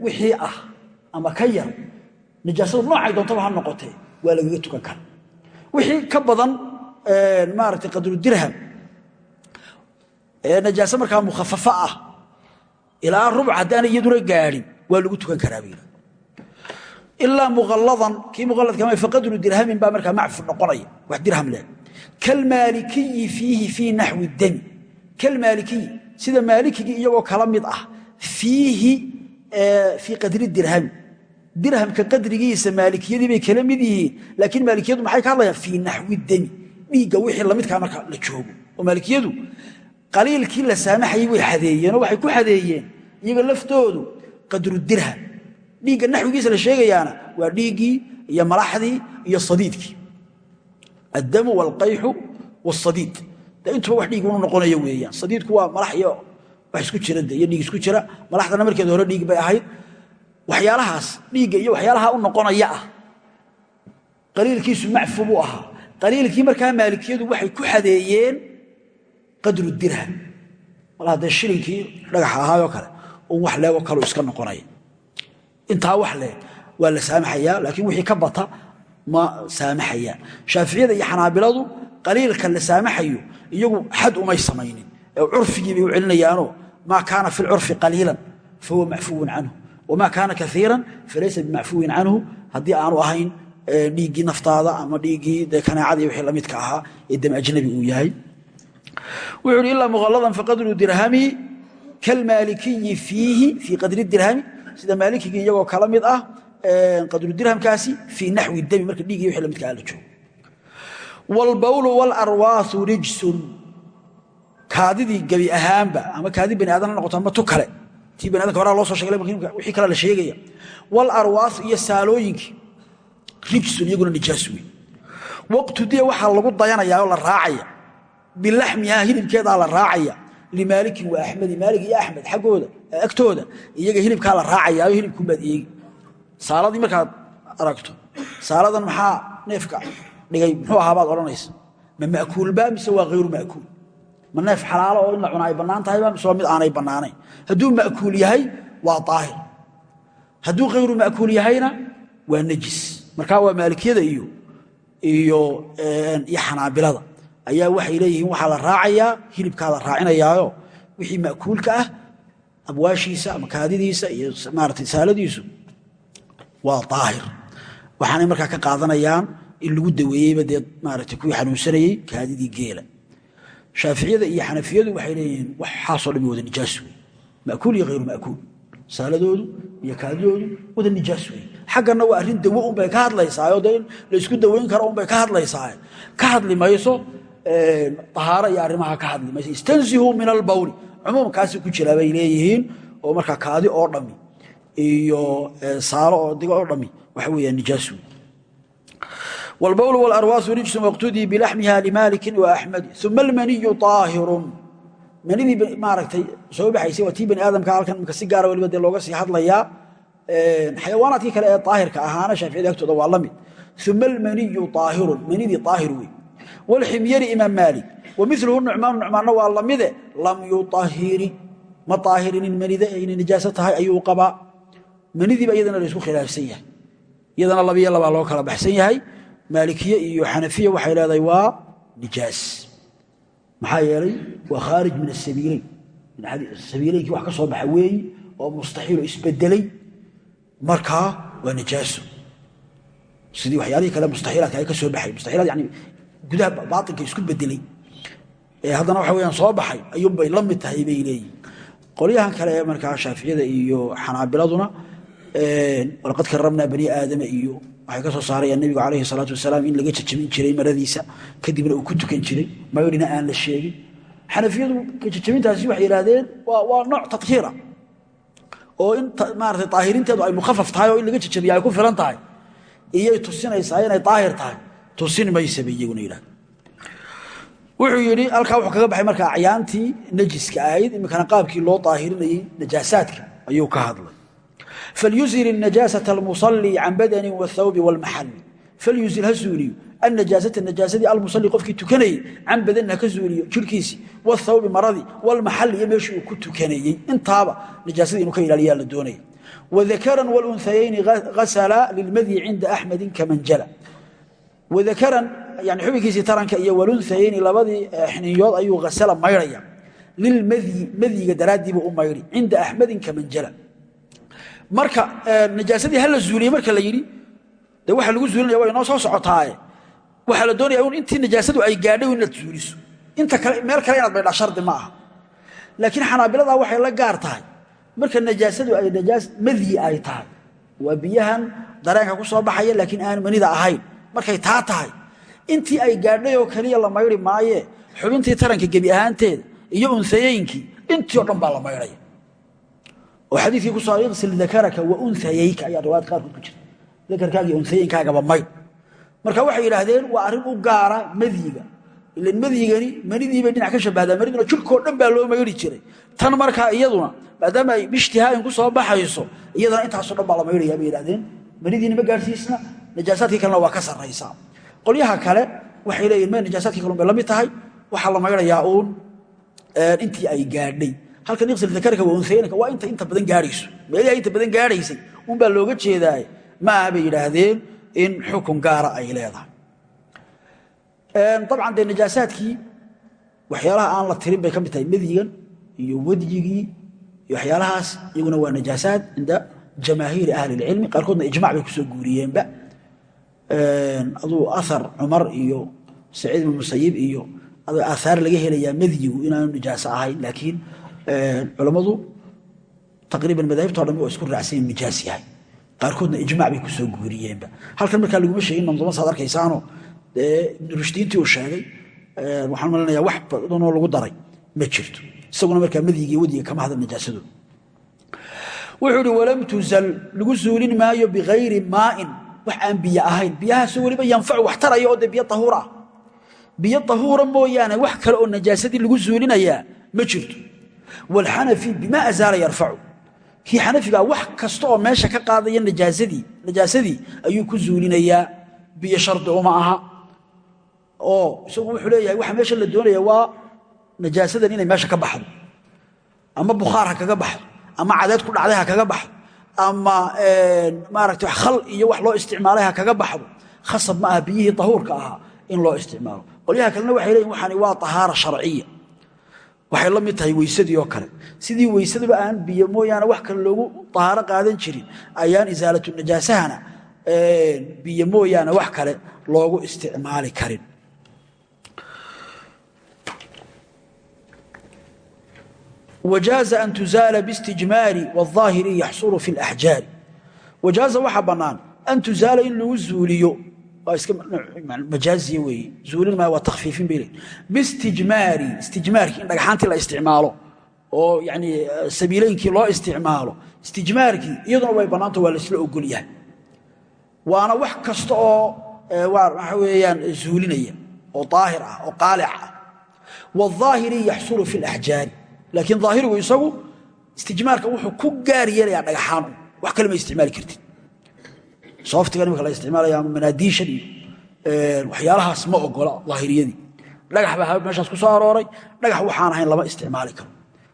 wixii ah ama ka yar najaasadu noocay doontaba ha noqotee waa lagaga tukan kara wixii ka badan maaragtay qadru dirham najaaso markaa mukhafafa ah ilaa rubuc haddaana iyaduna gaadhin waa lagu tukan karaa bayidha ilaa muqalladan kii muqalladka ma faqadru dirhamin baa markaa macfu noqonaya wax dirham leh. Kalmaalikiyi fiihi fii naxwi dami kalmaalikiyi sida maalikigii iyagoo kala mid ah fiihi fii qadri dirhami dirhamka qadrigiisa maalikiyadii bay kala mid yihiin laakiin maalikiyadu maxay ka hadlayaan? Fii naxwi dami dhiigga wixii lamidkaa marka la joogo. Oo maalikiyadu qaliilkii la saamaxayey way xadeeyeenoo waxay ku xadeeyeen iyaga laftoodu qadru dirham dhiigga naxwigiisa la sheegayaana waa dhiiggii iyo malaxdii iyo sadiidkii. Addamu waalqayxu waasadiid de intuba wax dhiig unu weeyaan. Sadiidku waa malax iyo wax isku jira de iyo dhiig isku jira. Malaxdana markeeda hore dhiig bay ahayd. Waxyaalahaas dhiigga iyo waxyaalaha u noqonaya ah qaliilkiisu macfu buu ahaa. Qaliilkii markaa maalikiyadu waxay ku xadeeyeen qadru dirham. Mal haddee shilinkii dhagaxa ahaayoo kale un wax leego kaluu iska noqonaya intaa wax leeg waa la saamaxayaa laakiin wixii ka bata ma saamaxayaan shaaficiyada iyo xanaabiladu qaliilka la saamaxayo iyagu xad umay samaynin ee curfigii bay u celinayaanoo maa kaana fi lcurfi qaliilan fahuwa macfuwun canhu wamaa kaana kaiiran falaysa bimacfuwin canhu. Haddii aanu ahayn dhiiggii naftaada ama dhiiggii dee kaneecadii wixii la midka ahaa ee dam ajnabi uu yahay. Wuxuu hi ilaa muqalladan faqadru dirhami kalmaalikiyi fiihi fii qadri dirhami sida maalikigii iyagoo kala mid ah qadrudirhamkaasi fii naxwi dami marka dhiig iyo wii lamidka ala joogo. Walbawlu walarwaasu rijsun. Kaadidii gebi ahaanba ama kaadi bani noqoto ama tu kale. Tii bani adamka loo soo sheegay wixii kale la sheegaya. Walarwaasu iyo saalooyinkii rijsun iyaguna nijaas wey waqtudiya waxaa lagu dayanayaa la raacaya. Bilaxmihaa hilibkeedaa la raacaya limaalikin wa axmedi maalig iyo axmed xaggooda agtooda iyaga hilibkaa la raacayaayo hilibkubaad eegi saaladii markaad aragto saaladan maxaa neefka dhigay muxuu ahaabaad odhanaysa ma ma'kuulba mise waa hayru ma'kuul ma neef xalaalo oo in la cuna ay bannaan tahayba mise waa mid aanay bannaanayn hadduu ma'kuul yahay waa daahir hadduu hayru ma'kuul yahayna waa nejis markaa waa maalikiyada ayaa waxay leeyihiin waxaa la raacayaa hilibkaa la raacinayaayo wixii ma'kuulka ah abwaashiisa ama kaadidiisa iyo maarata saaladiisu waa daahir. Waxaanay markaa ka qaadanayaan in lagu daweeyeyba dee maarata kuwii xanuunsanayey kaadidii geela. Shaaficiyada iyo xanafiyadu waxay leeyihiin waxaasoo dhami wada nijaas wey ma'kuul iyo hayru ma'kuul. Saaladoodu iyo kaadidoodu wada nijaas wey xagganna waa arrin dawo unbay ka hadlaysaayo dee laysku daweyn karo unbay ka hadlaysaa ka hadli mayso ahaaro iyo arrimaha ka hadli mayso istanzihuu min albawli cumuumkaasi ku jira bay leeyihiin oo markaa kaadi oo dhami iyo saalo oo digo oo dhami waxa weeyaan nijaas wey والبول والأرواث رجس واقتدي بلحمها لمالك وأحمد ثم المني طاهر منidii maaragtay soo baxaysay waa tii bani aadamka halkan imka si gaara waliba dee looga sii hadlayaa xayawaanaadkii kale ee daahirka ahaana shaaficiyada agtooda waa la mid uma almaniyu aahirun manidii aahir wey wاlximyari imaam maalik. Wamiluhu nucmaan nucmaanna waa lamide lam yuahiri ma aahirinin manida inay nijaaso tahay ayuu qabaa. Manidiiba iyadana laysku khilaafsan yahay. Iyadana labiyo labaa loo kala baxsan yahay. Maalikiye iyo xanafiya waxay leedahay waa nijaas. Maxaa yeelay waa khaarij min asabiileyn sabiileynkii wax ka soo baxa weeyi oo mustaxiilo isbedelay. Markaa waa nijaaso sidii waxyaalihii gudaha baatinka isku bedelay. Ee haddana waxa weyaan soo baxay ayuunbay la mid tahay bay leeyihiin qolyahan kale ee markaa shaaficiyada iyo xanaabiladuna walaqad karramnaa bani aadama iyo waxay ka soo saarayaan nebigu calayhi salaatu wasalaam in laga jajabin jiray maradiisa kadibna uu ku tukan jiray maydhina aan la sheegin. Xanafiyadu kajajabintaasi waxay yidhaahdeen waa nooc tadhiira oo in maarata daahirinteedu ay mukhafaf tahay oo in laga jajabiya ay ku filan tahay. Iyay tusinaysaa inay daahir tahay tusin maysa bay iyaguna yidhahda wuxuu yidhi halkaa wuxuu kaga baxay marka acyaantii najiska ahayd iminkana qaabkii loo daahirinayey najaasaadka ayuu ka hadlay falyuzil النajaaسaة الmuصلي can badni والthawb والmaxali falyuzil ha zuuliyo النajaaسaةa najaasadii almuصلي qofkii tukanayey can badanin haka zuuliyo jirhkiisii والthawbi maradii والmaxali iyo meeshii uu ku tukanayey intaaba najaasadii inuu ka ilaaliyaa la doonaya وذakran والأنhayayni gasla lilmadyi cinda أxmedi kamanjala wadakaran yani xubinkiisii taranka iyo walunhayayni labadii xiniyood ayuu hasala maydhaya lilmadyi madyiga daraaddiibuu u maydhi cinda axmedin kamanjala marka najaasadii hala zuuliyey marka la yidhi de waxa lagu zuulinaya waa inoo soo la doonaya un intii najaasadu ay gaadhay inaad zuuliso. Inta kale meel kale inaad baydhaa shardi ma aha. Laakiin xanaabiladaa waxay la gaar marka najaasadu ay najaas madyi ay tahay. Waa biyahan dareenka ku soo baxaya laakiin aan manida ahayn markay taa tahay. Intii ay gaadhay oo keliya la maydhi maayee xubintii taranka gebi ahaanteeda iyo unsayeynkii intii o dhan baa la maydhaya oo xadiikii ku soo iqsil dakaraka wa unyayeyka ayaa riwaayad qaarkood ku jira. Dakarkaaga iyo unsayeyinkaagaba maydh marka waxay yidhaahdeen waa arrin u gaara madyiga ilan madyigani manidiibay dhinac ka shabahdaa maniduna jirkoo dhan baa loo maydhi jiray. Tan markaa iyaduna maadaama ay bishtihaain ku soo baxayso iyadana intaasoo dhan baa la maydhaya bay yidhahdeen manidiina ma gaadhsiisna najaasaadkii kalena waa ka sarraysaa qolyaha kale waxay leeyihiin ma najaasaadkii kalun bay la tahay waxaa la maydhayaa uun intii ay gaadhay. Halkan iqsil dakarka waa unsayanka waa inta inta badan gaadhayso. Meeliha inta badan gaadhaysay. Unbaa looga jeedaaye ma aha yidhaahdeen in xukun gaara ay leedahay. Dabcan dee najaasaadkii waxyaalaha aan la tirin bay ka mid tahay. Madyigan iyo wadyigii iyo waxyaalahaas iyaguna waa najaasaad cinda jamaahiiri ahli اlcilmi qaarkoodna ijmac bay ku soo guuriyeenba aduu aar cumar iyo saciid ibn musayib iyo aahaar laga helayaa madyigu inaanu najaaso ahayn laakiin culammadu taqriiban madaahibto waa isku raacsan nijaas yahay. Qaarkoodna ijmac bay ku soo guuriyeenba. Halkan markaa laguma sheegin manduuma saad arkaysaano ibnu rushdiintii uu sheegay waxaan malanaya wax badanoo lagu daray. Ma jirto. Isaguna markaa madyiga iyo wadiga kama hadla najaasadooda wuxuu ihi walam tuzal lagu zuulin maayo bikayri maain wax aan biyo ahayn. Biyahaasoo weliba yanfacu wax taraya oo dee biyo ahuur ah. Biyo wax kale oo najaasadii lagu zuulinayaa ma jirto. Wlxanafi bima azaala yarfacu. Kii xanafigaa wax kasta oo meesha ka qaadaya najaasadii ayuu ku zuulinayaa. Biyo shardi uma aha. Oo isagu wuxuu leeyahay waxa meesha la doonaya waa najaasadan inay meesha ka baxdo. Ama bukhaar ha kaga baxdo. Ama cadeed ku dhacday ha kaga baxdo ama maarata khal iyo wax loo isticmaalay ha kaga baxdo khasab ma aha biyihii tahuurka ahaa in loo isticmaalo. Qolyaha kalena waxay leeyihiin waxani waa tahaara sharciya. Waxay la mid tahay weysadii oo kale. Sidii weysadaba aan biyo mooyaane wax kale loogu tahaaro qaadan jirin ayaan isaalatu najaasahana biyo mooyaane wax kale loogu isticmaali karin wajaaza an tuzaala bistijmaari wاظaahiri yaxsulu fi اlaxjaari wajaaza waxaa bannaan an tuzaala in lagu zuuliyo waa iska majaaziya weeye zuulin maa waa takhfiifin bay leeyihin bistijmaari istijmaarkii in dhagxaantii la isticmaalo oo yani sabiileynkii loo isticmaalo istijmaarkii iyaduna way bannaanta waa laisla ogol yahay waana wax kasta oo waxa weeyaan zuulinaya oo daahir ah oo qaalic ah wاظaahiri yaxsulu fi اlaxjaari laakiin daahirigu isagu istijmaarka wuxuu ku gaar yeelayaa dhagaxaan. Wax kale ma isticmaali kartid. Sooftiga imika la isticmaalaya manaadiishan iyo waxyaalahaas ma ogola daahiriyadii. Dhagax baa meeshaas ku soo arooray. Dhagax waxaan ahayn lama isticmaali karo.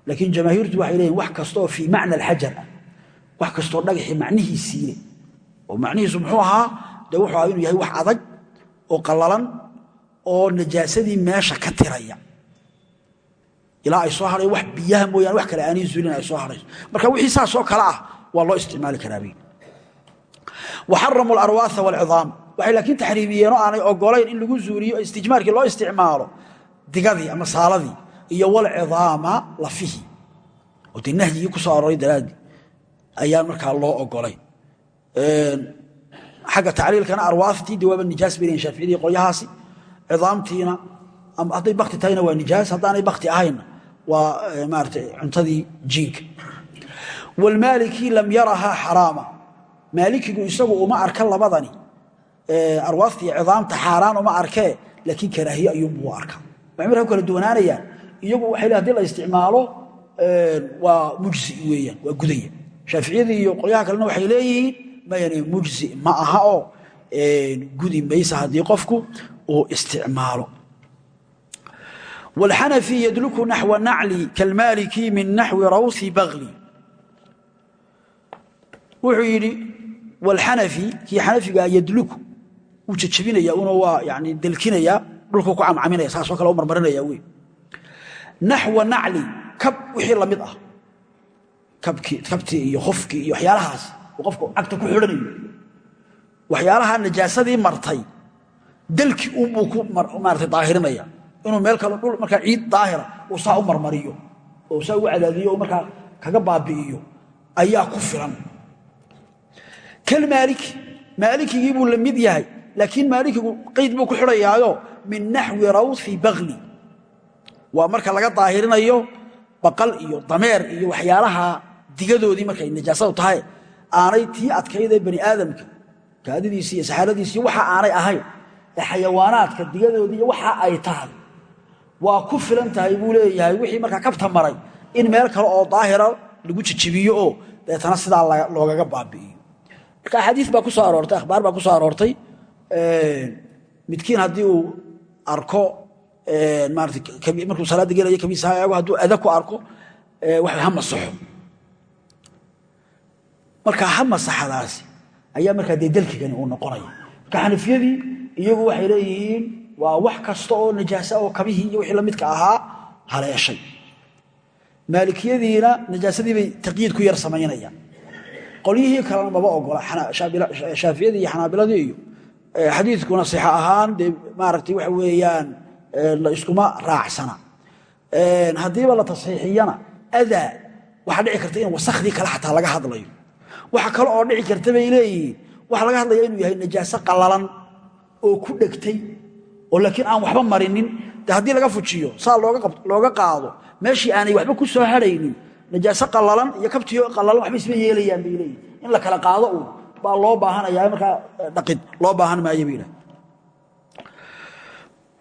Laakiin jamaahiirtu waxay leeyihiin wax kasta oo fii macna alxajar ah. Wax kastooo dhagaxii macnihiisiile oo macnihiisu muxuu ahaa? Dee wuxuu ahaa inuu yahay wax adag oo qallalan oo najaasadii meesha ka tiraya ilaa ay soo haay wax biyaha mooyaane wax kale aanay zuulin ay soo harayso marka wixii saasoo kale ah waa loo isticmaali karaabi waxaramu alarwaaa walcidaam waxay laakiin taxriimiyeen oo aanay ogolayn in lagu zuuliyo istijmaarkii loo isticmaalo digadii ama saaladii iyo walcidaama lafihi. Oo dee nahyigii ku soo arooray daraadii ayaan markaa loo ogolayn xagga tacliilkana arwaaftii de waaba nijaas bay lehin shaaficiyadii qolyahaasi cidaamtiina hadday bakti tahayna waa nijaas haddaanay bakti ahayna waa maarata cuntadii jiinka. Wlmaaliki lam yarahaa xaraama. Maalikigu isagu uma arka labadani. Arwaafta iyo cidaamta xaaraan uma arkee laakiin karaahiye ayuunbuu arka markaa ku kala duwanaanayaan? Iyagu waxay haddii la isticmaalo waa mujzi weeyaan waa gudaya shaaficiyadii iyo qolyaha kalena waxay leeyihiin mayane mujzi ma aha wاlxanafi yadluku naxwa nacli kalmaaliki min naxwi rawsi bagli wuxuu yidhi wlxanafi kii xanafigaa yadluku wuu jejebinaya una waa yani delkinaya dhulku ku camcaminaya saasoo kale u marmarinaya wey naxwa nacli kab wixii la mid ah kabtii iyo khofkii iyo waxyaalahaas uu qofku cagta ku xidhanayo waxyaalaha najaasadii martay dalki unbuu ku maarata daahirinaya inuu meel kale dhul markaa ciid daahira uu saa u marmariyo oo saa ugu cadaadiyo oo kaga baabi'iyo ayaa ku filan. Kalmaaliki maalikigii buu la mid yahay laakiin maalikigu qayd buu ku xidhayaayo min naxwi rawhi bagli waa marka laga daahirinayo baqal iyo dameer iyo waxyaalaha digadoodii markay najaasadu tahay aanay tii adkaydee bani aadamka kaadidiisi iyo saxaaradiisi waxa aanay ahayn ee xayawaanaadka digadoodii waxa ay tahay waa ku filan tahay buu leeyahay wixii markaa kabta maray in meel kale oo daahira lagu jijibiyo oo deetana sidaa loogaga baabi'iyo. Marka axaadiis baa ku soo aroortay akhbaar baa ku soo aroortay midkiin haddii uu arko markuu salaadda gelaya eego hadduu ada ku arko ha masaxo. Marka ha masaxadaasi ayaa markaa dee uu noqonaya. Marka xanafiyadii iyagu waxay leeyihiin waa wax kasta oo najaasa oo kabihii iyo wixii la midka ahaa haleeshay maalikiyadiina najaasadiibay taqyiid ku yar samaynayaan qolyihii kalena maba ogola shaafiyadii iyo xanaabiladii iyo xadiidkuna sixa ahaan dee maaragtay waxa weeyaan la iskuma raacsana. Haddiiba la tasxiixiyana adaa waxaa dhici karta in wasakhdii kale xataa laga hadlayo. Waxa kale oo dhici karta bay leeyihiin waxaa laga hadlaya inuu yahay najaaso qallalan oo ku dhegtay oo laakiin aan waxba marinin. De haddii laga fujiyo saa looga qaado meeshii aanay waxba ku soo haraynin najaaso qallalan iyo kabtiyo qallalan waxba isma yeelayaan bay leeyihiin in la kala qaado uun baa loo baahanaya markaa dhaqid loo baahan maayo bay yidhaha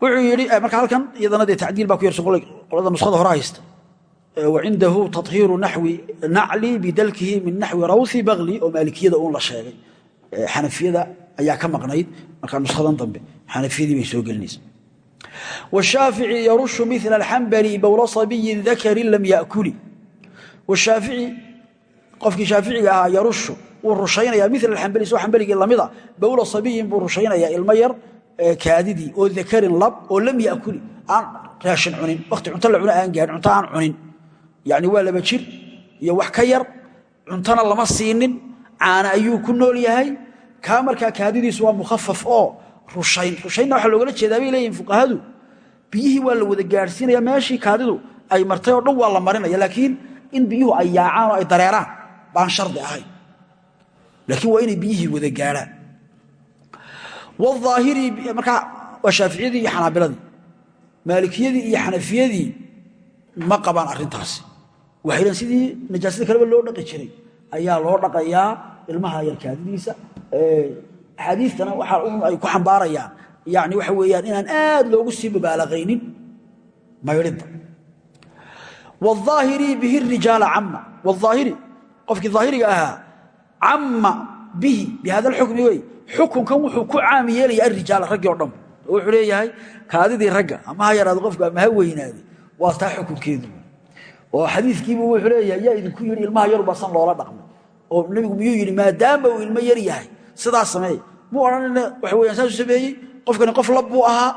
wuxuu yidhi marka halkan iyadana dee tacdiil baa ku yarsan qolada nuskhada hore haysta. Wacindahu tahiiru naxwi nacli bidalkihi min naxwi rawthi bagli oo maalikiyada uun la sheegay. Xanafiyada ayaa ka maqnayd. Markaa nuskhadan dambe xanafiyadii bay soo gelinaysa. Washaafici yarushu mila alxambali bowla sabiyin dakarin lam yakuli. Washaafici qofkii shaaficiga ahaa yarushu wuu rushaynaya. Mila alxambali soo xambaligii lamida bowla sabiyin buu rushaynaya ilmo yar kaadidii oo dakarin lab oo lam yakuli. Aan raashin cunin wakti cunto la cuno aan gaahin cunto aan cunin. Yani waa laba jir iyo wax ka yar cuntona lama siinin caana ayuu ku nool yahay kaa markaa kaadidiisu waa mukhafaf oo rushayn. Rushaynna waxaa loogala jeedaa bay leeyihiin fuqahadu. Biyihii waa la wada gaadhsiinaya meeshii kaadidu ay martay oo dhan waa la marinaya laakiin in biyuhu ay yaacaan oo ay dareeraan baan shardi ahayn. Laakiin waa inay biyihii wada gaadhaan. Waaahiri markaa waa shaaficiyadii iyo xanaabiladii maalikiyadii iyo xanafiyadii ma qabaan arrintaasi. Waxay lein sidii najaasada kaleba loo dhaqi jiray ayaa loo dhaqayaa ilmaha yar kaadidiisa axaadiistana waxa un ay ku xambaarayaan. Yani waxa weeyaan inaan aad loogu sii mubaalaqaynin. Maydhidda waaahiri bihi rijaala camma. Waaahiri qofkii daahiriga ahaa camma bihi bi hada alxukmi wey xukunkan wuxuu ku caami yeelaya arijaala raggii o dhan. Wuxuu leeyahay kaadidii ragga ama ha yaraado qofku ama ha weynaade waa taa xukunkeedu. Oo xadiikiibu wuxuu leeyahay yaa idinku yidhi ilmaha yaruba san loola dhaqmo oo nebigu miyuu yidhi maadaama uu ilmo yar yahay sidaas sameey muu odhanina waxa weyaan saasuu sameeyey? Qofkani qof lab buu ahaa.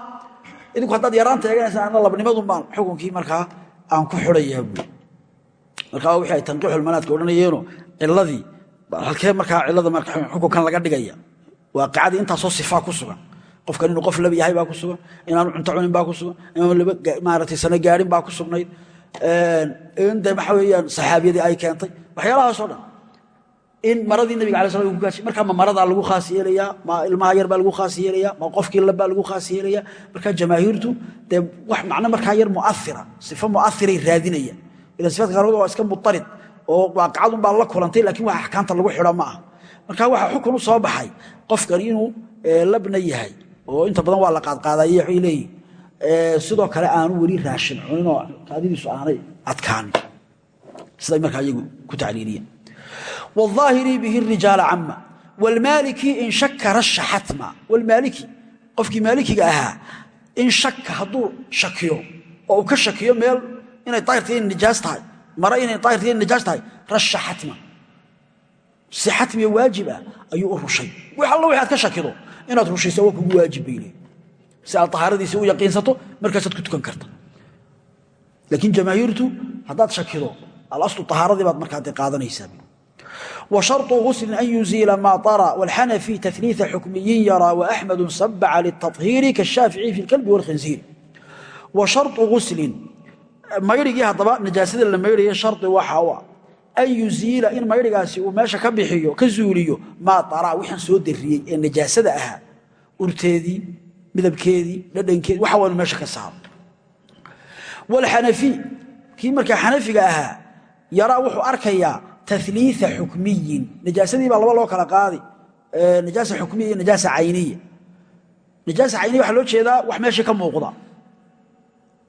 Idinku haddaad yaraanta eeganaysa ana labnimadun baan xukunkii markaa aan ku xidhayaa buui markaa wixii ay tanqiixulmanaadka odhanayeeno ciladii halkee markaa cilada xukunkan laga dhigaya waaqicadii intaasoo sifaa ku sugan. Qofkan inuu qof lab yahay baa ku sugan inaanu cunto cunin baa ku sugan inaanu laba maaragtay sano gaadhin baa ku sugnayd. In de waxa weeyaan saxaabiyadii ay keentay. Waxyaalahaasoo dhan in maradii nabiga ala gaarsiy markaa ma maradaa lagu khaas yeelayaa ma ilmaha yar baa lagu khaas yeelayaa ma qofkii lab baa lagu khaas yeelayaa. Markaa jamaahiirtu dee wax macno markaa yar muaira sifo muairay raadinaya ila sifaadka qaarkood waa iska muarid oo waaqicadun baa la kulantay laakiin wax axkaamta lagu xidho ma marka waxaa xukun u soo baxay qofkan inuu labna yahay oo inta badan waa la qaadqaadaye waxay leeyihiin sidoo kale aanu weli raashin cuninoo kaadidiisu aanay adkaanin siday markaa iyagu ku tacliiliyeen wاaahiri bihi rijaala cama wlmaaliki in shaka rasha xatma wlmaaliki qofkii maalikiga ahaa in shaka hadduu shakiyo oo uu ka shakiyo meel inay aahirta nijaas tahay mare inay aahirta nijaas tahay rasha xatma si xatmiya waajib ah ayuu u rushay wax alla wixi aad ka shakido inaad rushayso waa kugu waajib bay leeyi si aad tahaaradiisi u yaqiinsato markaasaad ku tukan karta laakiin jamaahiirtu haddaad shakido alaslu tahaaradii baad markaa وشرط غسل أن يزيل ما طرى والحنفي تثليث حكمي يرى وأحمد صبع للتطهير كالشافعي في الكلب والخنزير وشرط غسل ميرغي هدبا نجاسده لميرغي شرط وحوا أن يزيل إن ميرغاسي وماشا كبخيو كزوليو ما طرى وحن سو دريي ان نجاسده اها urteedii midabkeedii dhadhankeedii waxa waan meesha ka saaro والحنفي kii marka xanafiga ahaa yaraa wuxuu arkayaa taniia xukmiyin najaasadiibaa laba loo kala qaadi najaasa xukmiya iyo najaasa cayniya najaasa cayniya waxaa loo jeedaa wax meeshii ka muuqda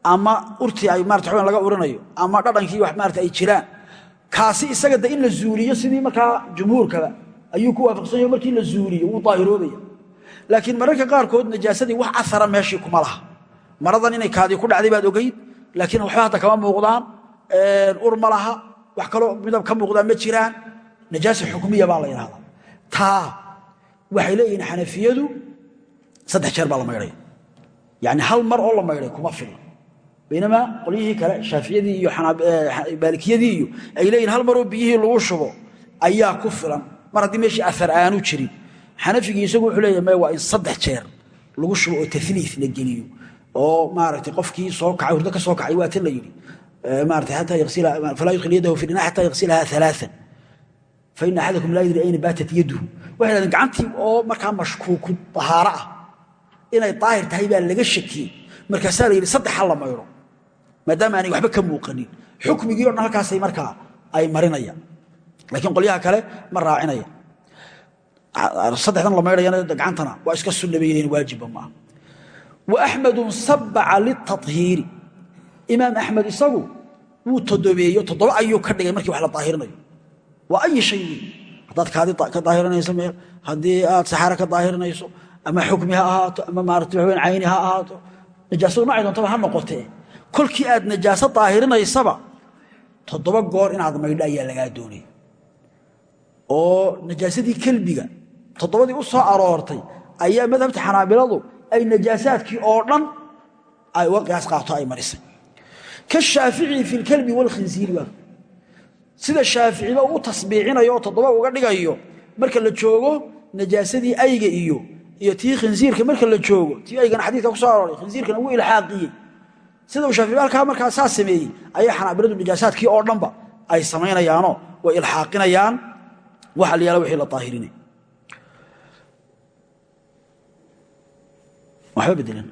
ama urtii ay marata xuban laga urinayo ama dhadhankii wax maarata ay jiraan kaasi isaga de in la zuuliyo sidii markaa jumhuurkaba ayuu ku waafaqsanyaho markii la zuuliyo wuu daahiroobaya laakiin mararka qaarkood najaasadii wax aara meeshii kuma laha maradan inay kaadii ku dhacday baad ogayd laakiin waxba hadda kama muuqdaan ur ma laha wax kaloo midab ka muuqdaa ma jiraan. Najaasa xukmiya baa la yidhahdaa taa waxay leeyihiin xanafiyadu saddex jeer baa la maydhaya yani hal mar oo la maydhay kuma filla baynamaa qolyihii kale shaaficiyadii iyo maalikiyadii iyo ay leeyihiin hal maroo biyihii lagu shubo ayaa ku filan. Mar haddii meeshii aar aanu jirin xanafigii isagu wuxuu leeya m waa in saddex jeer lagu shubo oo taliif la geliyo. Oo maarata qofkii soo kacay hurdo ka soo kacay waa tan la yidhi falaa yudkhil yadahu fi ina xata yagsilaha alaaan faina axadakum laa yadri ayna baatat yaduhu waxay hahdeen gacantii oo markaa mashkuuku dahaaro ah inay daahir tahay baa laga shakiyey markaasaa la yidhi saddex ha la maydho maadaama aanay waxba ka muuqanin xukmigii o dhan halkaasay markaa ay marinayaan laakiin qolyaha kale ma raacinaya saddexdan la maydhayana gacantana waa iska sunna bay leeyihiin waajibba maaha wa axmedun sabbaca litahiiri imaam axmed isagu wuu todobeeyo toddoba ayuu ka dhigay markii wax la daahirinayo. Waa ayi shay wey ka daahirinayso meel haddii aad saxaare ka daahirinayso ama xukmi ha ahaato ama maarata waxweyn cayni ha ahaato najaasadu nocay doontaba ha noqotee. Kolkii aad najaaso daahirinaysaba toddoba goor inaad maydho ayaa lagaa doonaya oo najaasadii kelbiga toddobadii u soo aroortay ayaa madhabta xanaabiladu ay najaasaadkii oo dhan ay uga qiyaas qaato ay marisay kashaafici fi lkelbi walkhinsiiri waa sida shaaficiba uu tasbiicinayo oo toddoba uga dhigayo marka la joogo najaasadii ayga iyo iyo tii khinsiirka marka la joogo tii aygana xadiidka ku soo arooray khinsiirkana wuu ilxaaqiyey. Sida uu shaafici halkaa markaa saa sameeyey ayay xanaabiladu najaasaadkii oo dhanba ay samaynayaanoo way ilxaaqinayaan waxa la yaalla wixii la bedelan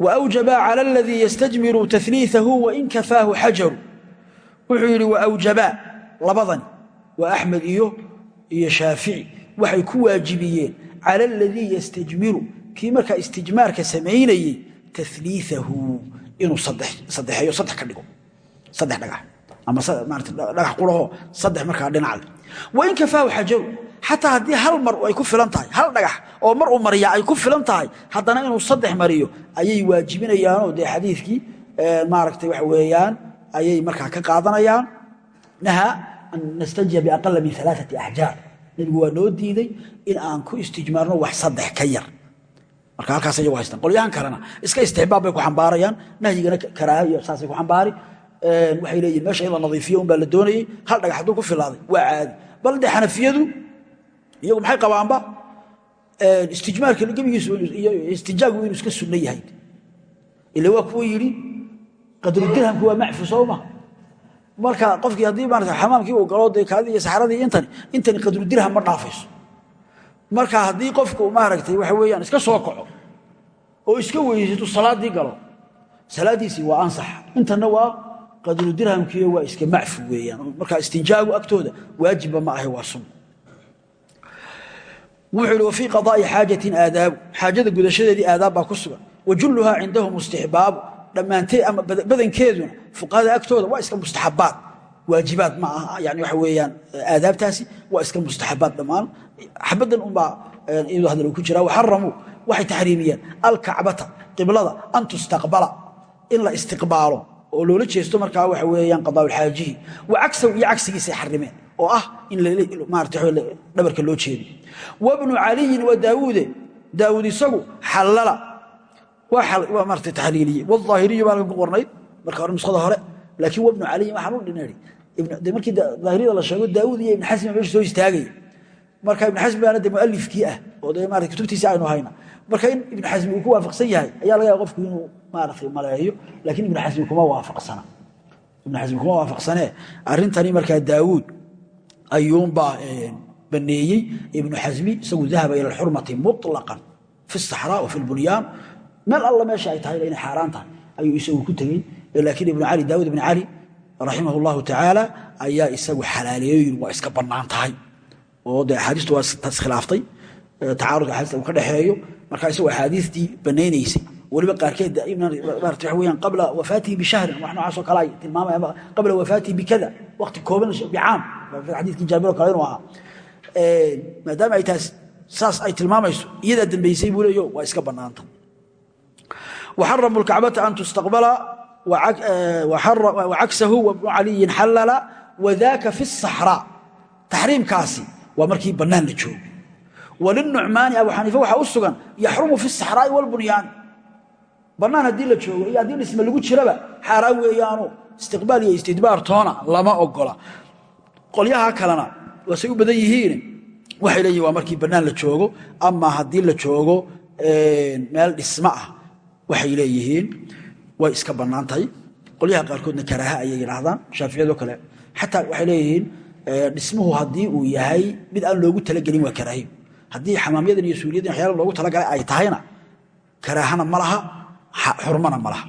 wawjaba cala aladii yastajmiru taliiahu wain kafaahu xajaru wuxuu yidhi waawjabaa labadani waa axmed iyo shaafici waxay ku waajibiyeen cala aladii yastajmiru kii markaa istijmaarka samaynayey taliiahu inuu saddexeeyo saddex ka dhigo saddex dhagax ama dhagax qurahoo saddex markaa dhinacle wain kafaahu xajaru xataa haddii hal mar ay ku filan tahay hal dhagax oo mar uu mariyaa ay ku filan tahay haddana inuu saddex mariyo ayay waajibinayaanoo dee xadiidkii maaragtay waxa weeyaan ayay markaa ka qaadanayaan. Nahaa an nastajiya biaqala min alaaati axjaar nebigu waa noo diiday in aan ku istijmaarno wax saddex ka yar. Marka halkaas ayagu haystaan qolyahan kalena iska istixbaab bay ku xambaarayaan nahyigana karaaha iyo saasay ku xambaari. Waxay leeyihiin meesha in la nadiifiyo un baa la doonayey hal dhagax hadduu ku filaaday waa caadi. Bal dee xanafiyadu iyagu maxay qabaanba? Istijmaarka istijaagu inuu iska sunno yahay. Ila waa kuwa yidhi qadrudirhamku waa macfu sooma marka qofkii haddii maarata xamaamkii uu galo dee iyo saxradii intani intani qadrudirham ma dhaafayso. Marka haddii qofku maaragtay waxa weeyaan iska soo kaco oo iska weysatu salaaddii galo salaaddiisii waa ansax intana waa qadrudirhamkiiyo waa iska macfu weeyaan. Marka istinjaagu agtooda waajibba ma ahe waa sunna wuxuu ihi wafii qadaa'i xaajatin aadaabu. Xaajada gudashadeedii aadaab baa ku sugan. Wa julluhaa cindahum istixbaabu. Dhammaanteed ama badankeeduna fuqahada agtooda waa iska mustaxabaad. Waajibaad ma aha yani waxa weeyaan aadaabtaasi waa iska mustaxabaad dhammaan. Xabaddan unbaa iyadoo hadal ku jiraa waxaramuu waxay taxriimiyeen alkacbata qiblada an tustaqbala in la istiqbaalo. Oo loola jeesto markaa waxa weeyaan qadaaulxaajihi wa cagsaw iyo cagsigiisay xarimeen oo ah in maarata dhabarka loo jeedo wabnu caliyin wa daawuude daawuud isagu xallala. Waa maarata taxliiliyey wاaahiriyu baa ku qornayd marka hore nuskhada hore laakiin wabnu caliyin waxaan u dhinari de markii daahiriyada la sheego daawuud iyo ibn xasmi meesha soo istaagaya marka ibn xasmi baana de mualifkii ah oo de maarata kutubtiisi aynu hayna. Marka in ibn xasmi uu ku waafaqsan yahay ayaa laga qofku inuu maaratay maleeyo laakiin ibn xasmi kuma waafaqsana. Ibn xasmi kuma waafaqsanee. Arrintani markaa daawuud ayuunbaa eh, baneeyey ibnu xasmi isagu dahaba ila xurmati mulaqan fi saxraa wa fi meel alla meesha ay tahayba inay xaaraan tahay ayuu isagu ku tegey. Laakiin ibnu cali daawud ibn cali raximah llahu tacaala ayaa isagu xalaaleeyin waa iska bannaan tahay. Oo de axaadiistu waa taskilaaftay eh, tacaarud axaadista uu ka dhexeeyo markaa isagu axaadiistii banaynaysay weliba qaarkeed waxa weyaan qabla wafaatihi bishahrin wax noocaasoo kale ay tilmaamaya qabla wafaatihi bikada waqti kooban bicaam. Xadiiskii jaabir oo kale inuu ahaa. Maadaama ay taas saas ay tilmaamayso iyadaa dambaysay buu leeyo waa iska bannaanta. Waxaramu lkacbata an tustaqbala wacagsahu wabnu caliyin xallala wadaaka fi الsaxraa taxriimkaasi waa markii bannaan la joogo. Walinucmaani abu xaniife waxaa u sugan yaxrumu fi saxraa'i walbunyaani bannaan haddii la joogo iyo haddii dhisme lagu jiraba xaaraan weeyaanu istiqbaal iyo istidbaar toona lama ogola. Qolyaha kalena waasay u badan yihiin. Waxay leeyihiin waa markii bannaan la joogo ama haddii la joogo meel dhismo ah. Waxay leeyihiin way iska bannaan tahay. Qolyaha qaarkoodna karaaha ayay yidhaahdaan shaaficiyadoo kale. Xataa waxay leeyihiin dhismuhu haddii uu yahay mid aan loogu talagelin waa karaahiyo haddii xamaamyadan iyo suuliyadan waxyaala loogu talagalay ay tahayna karaahana ma laha xurmana ma laha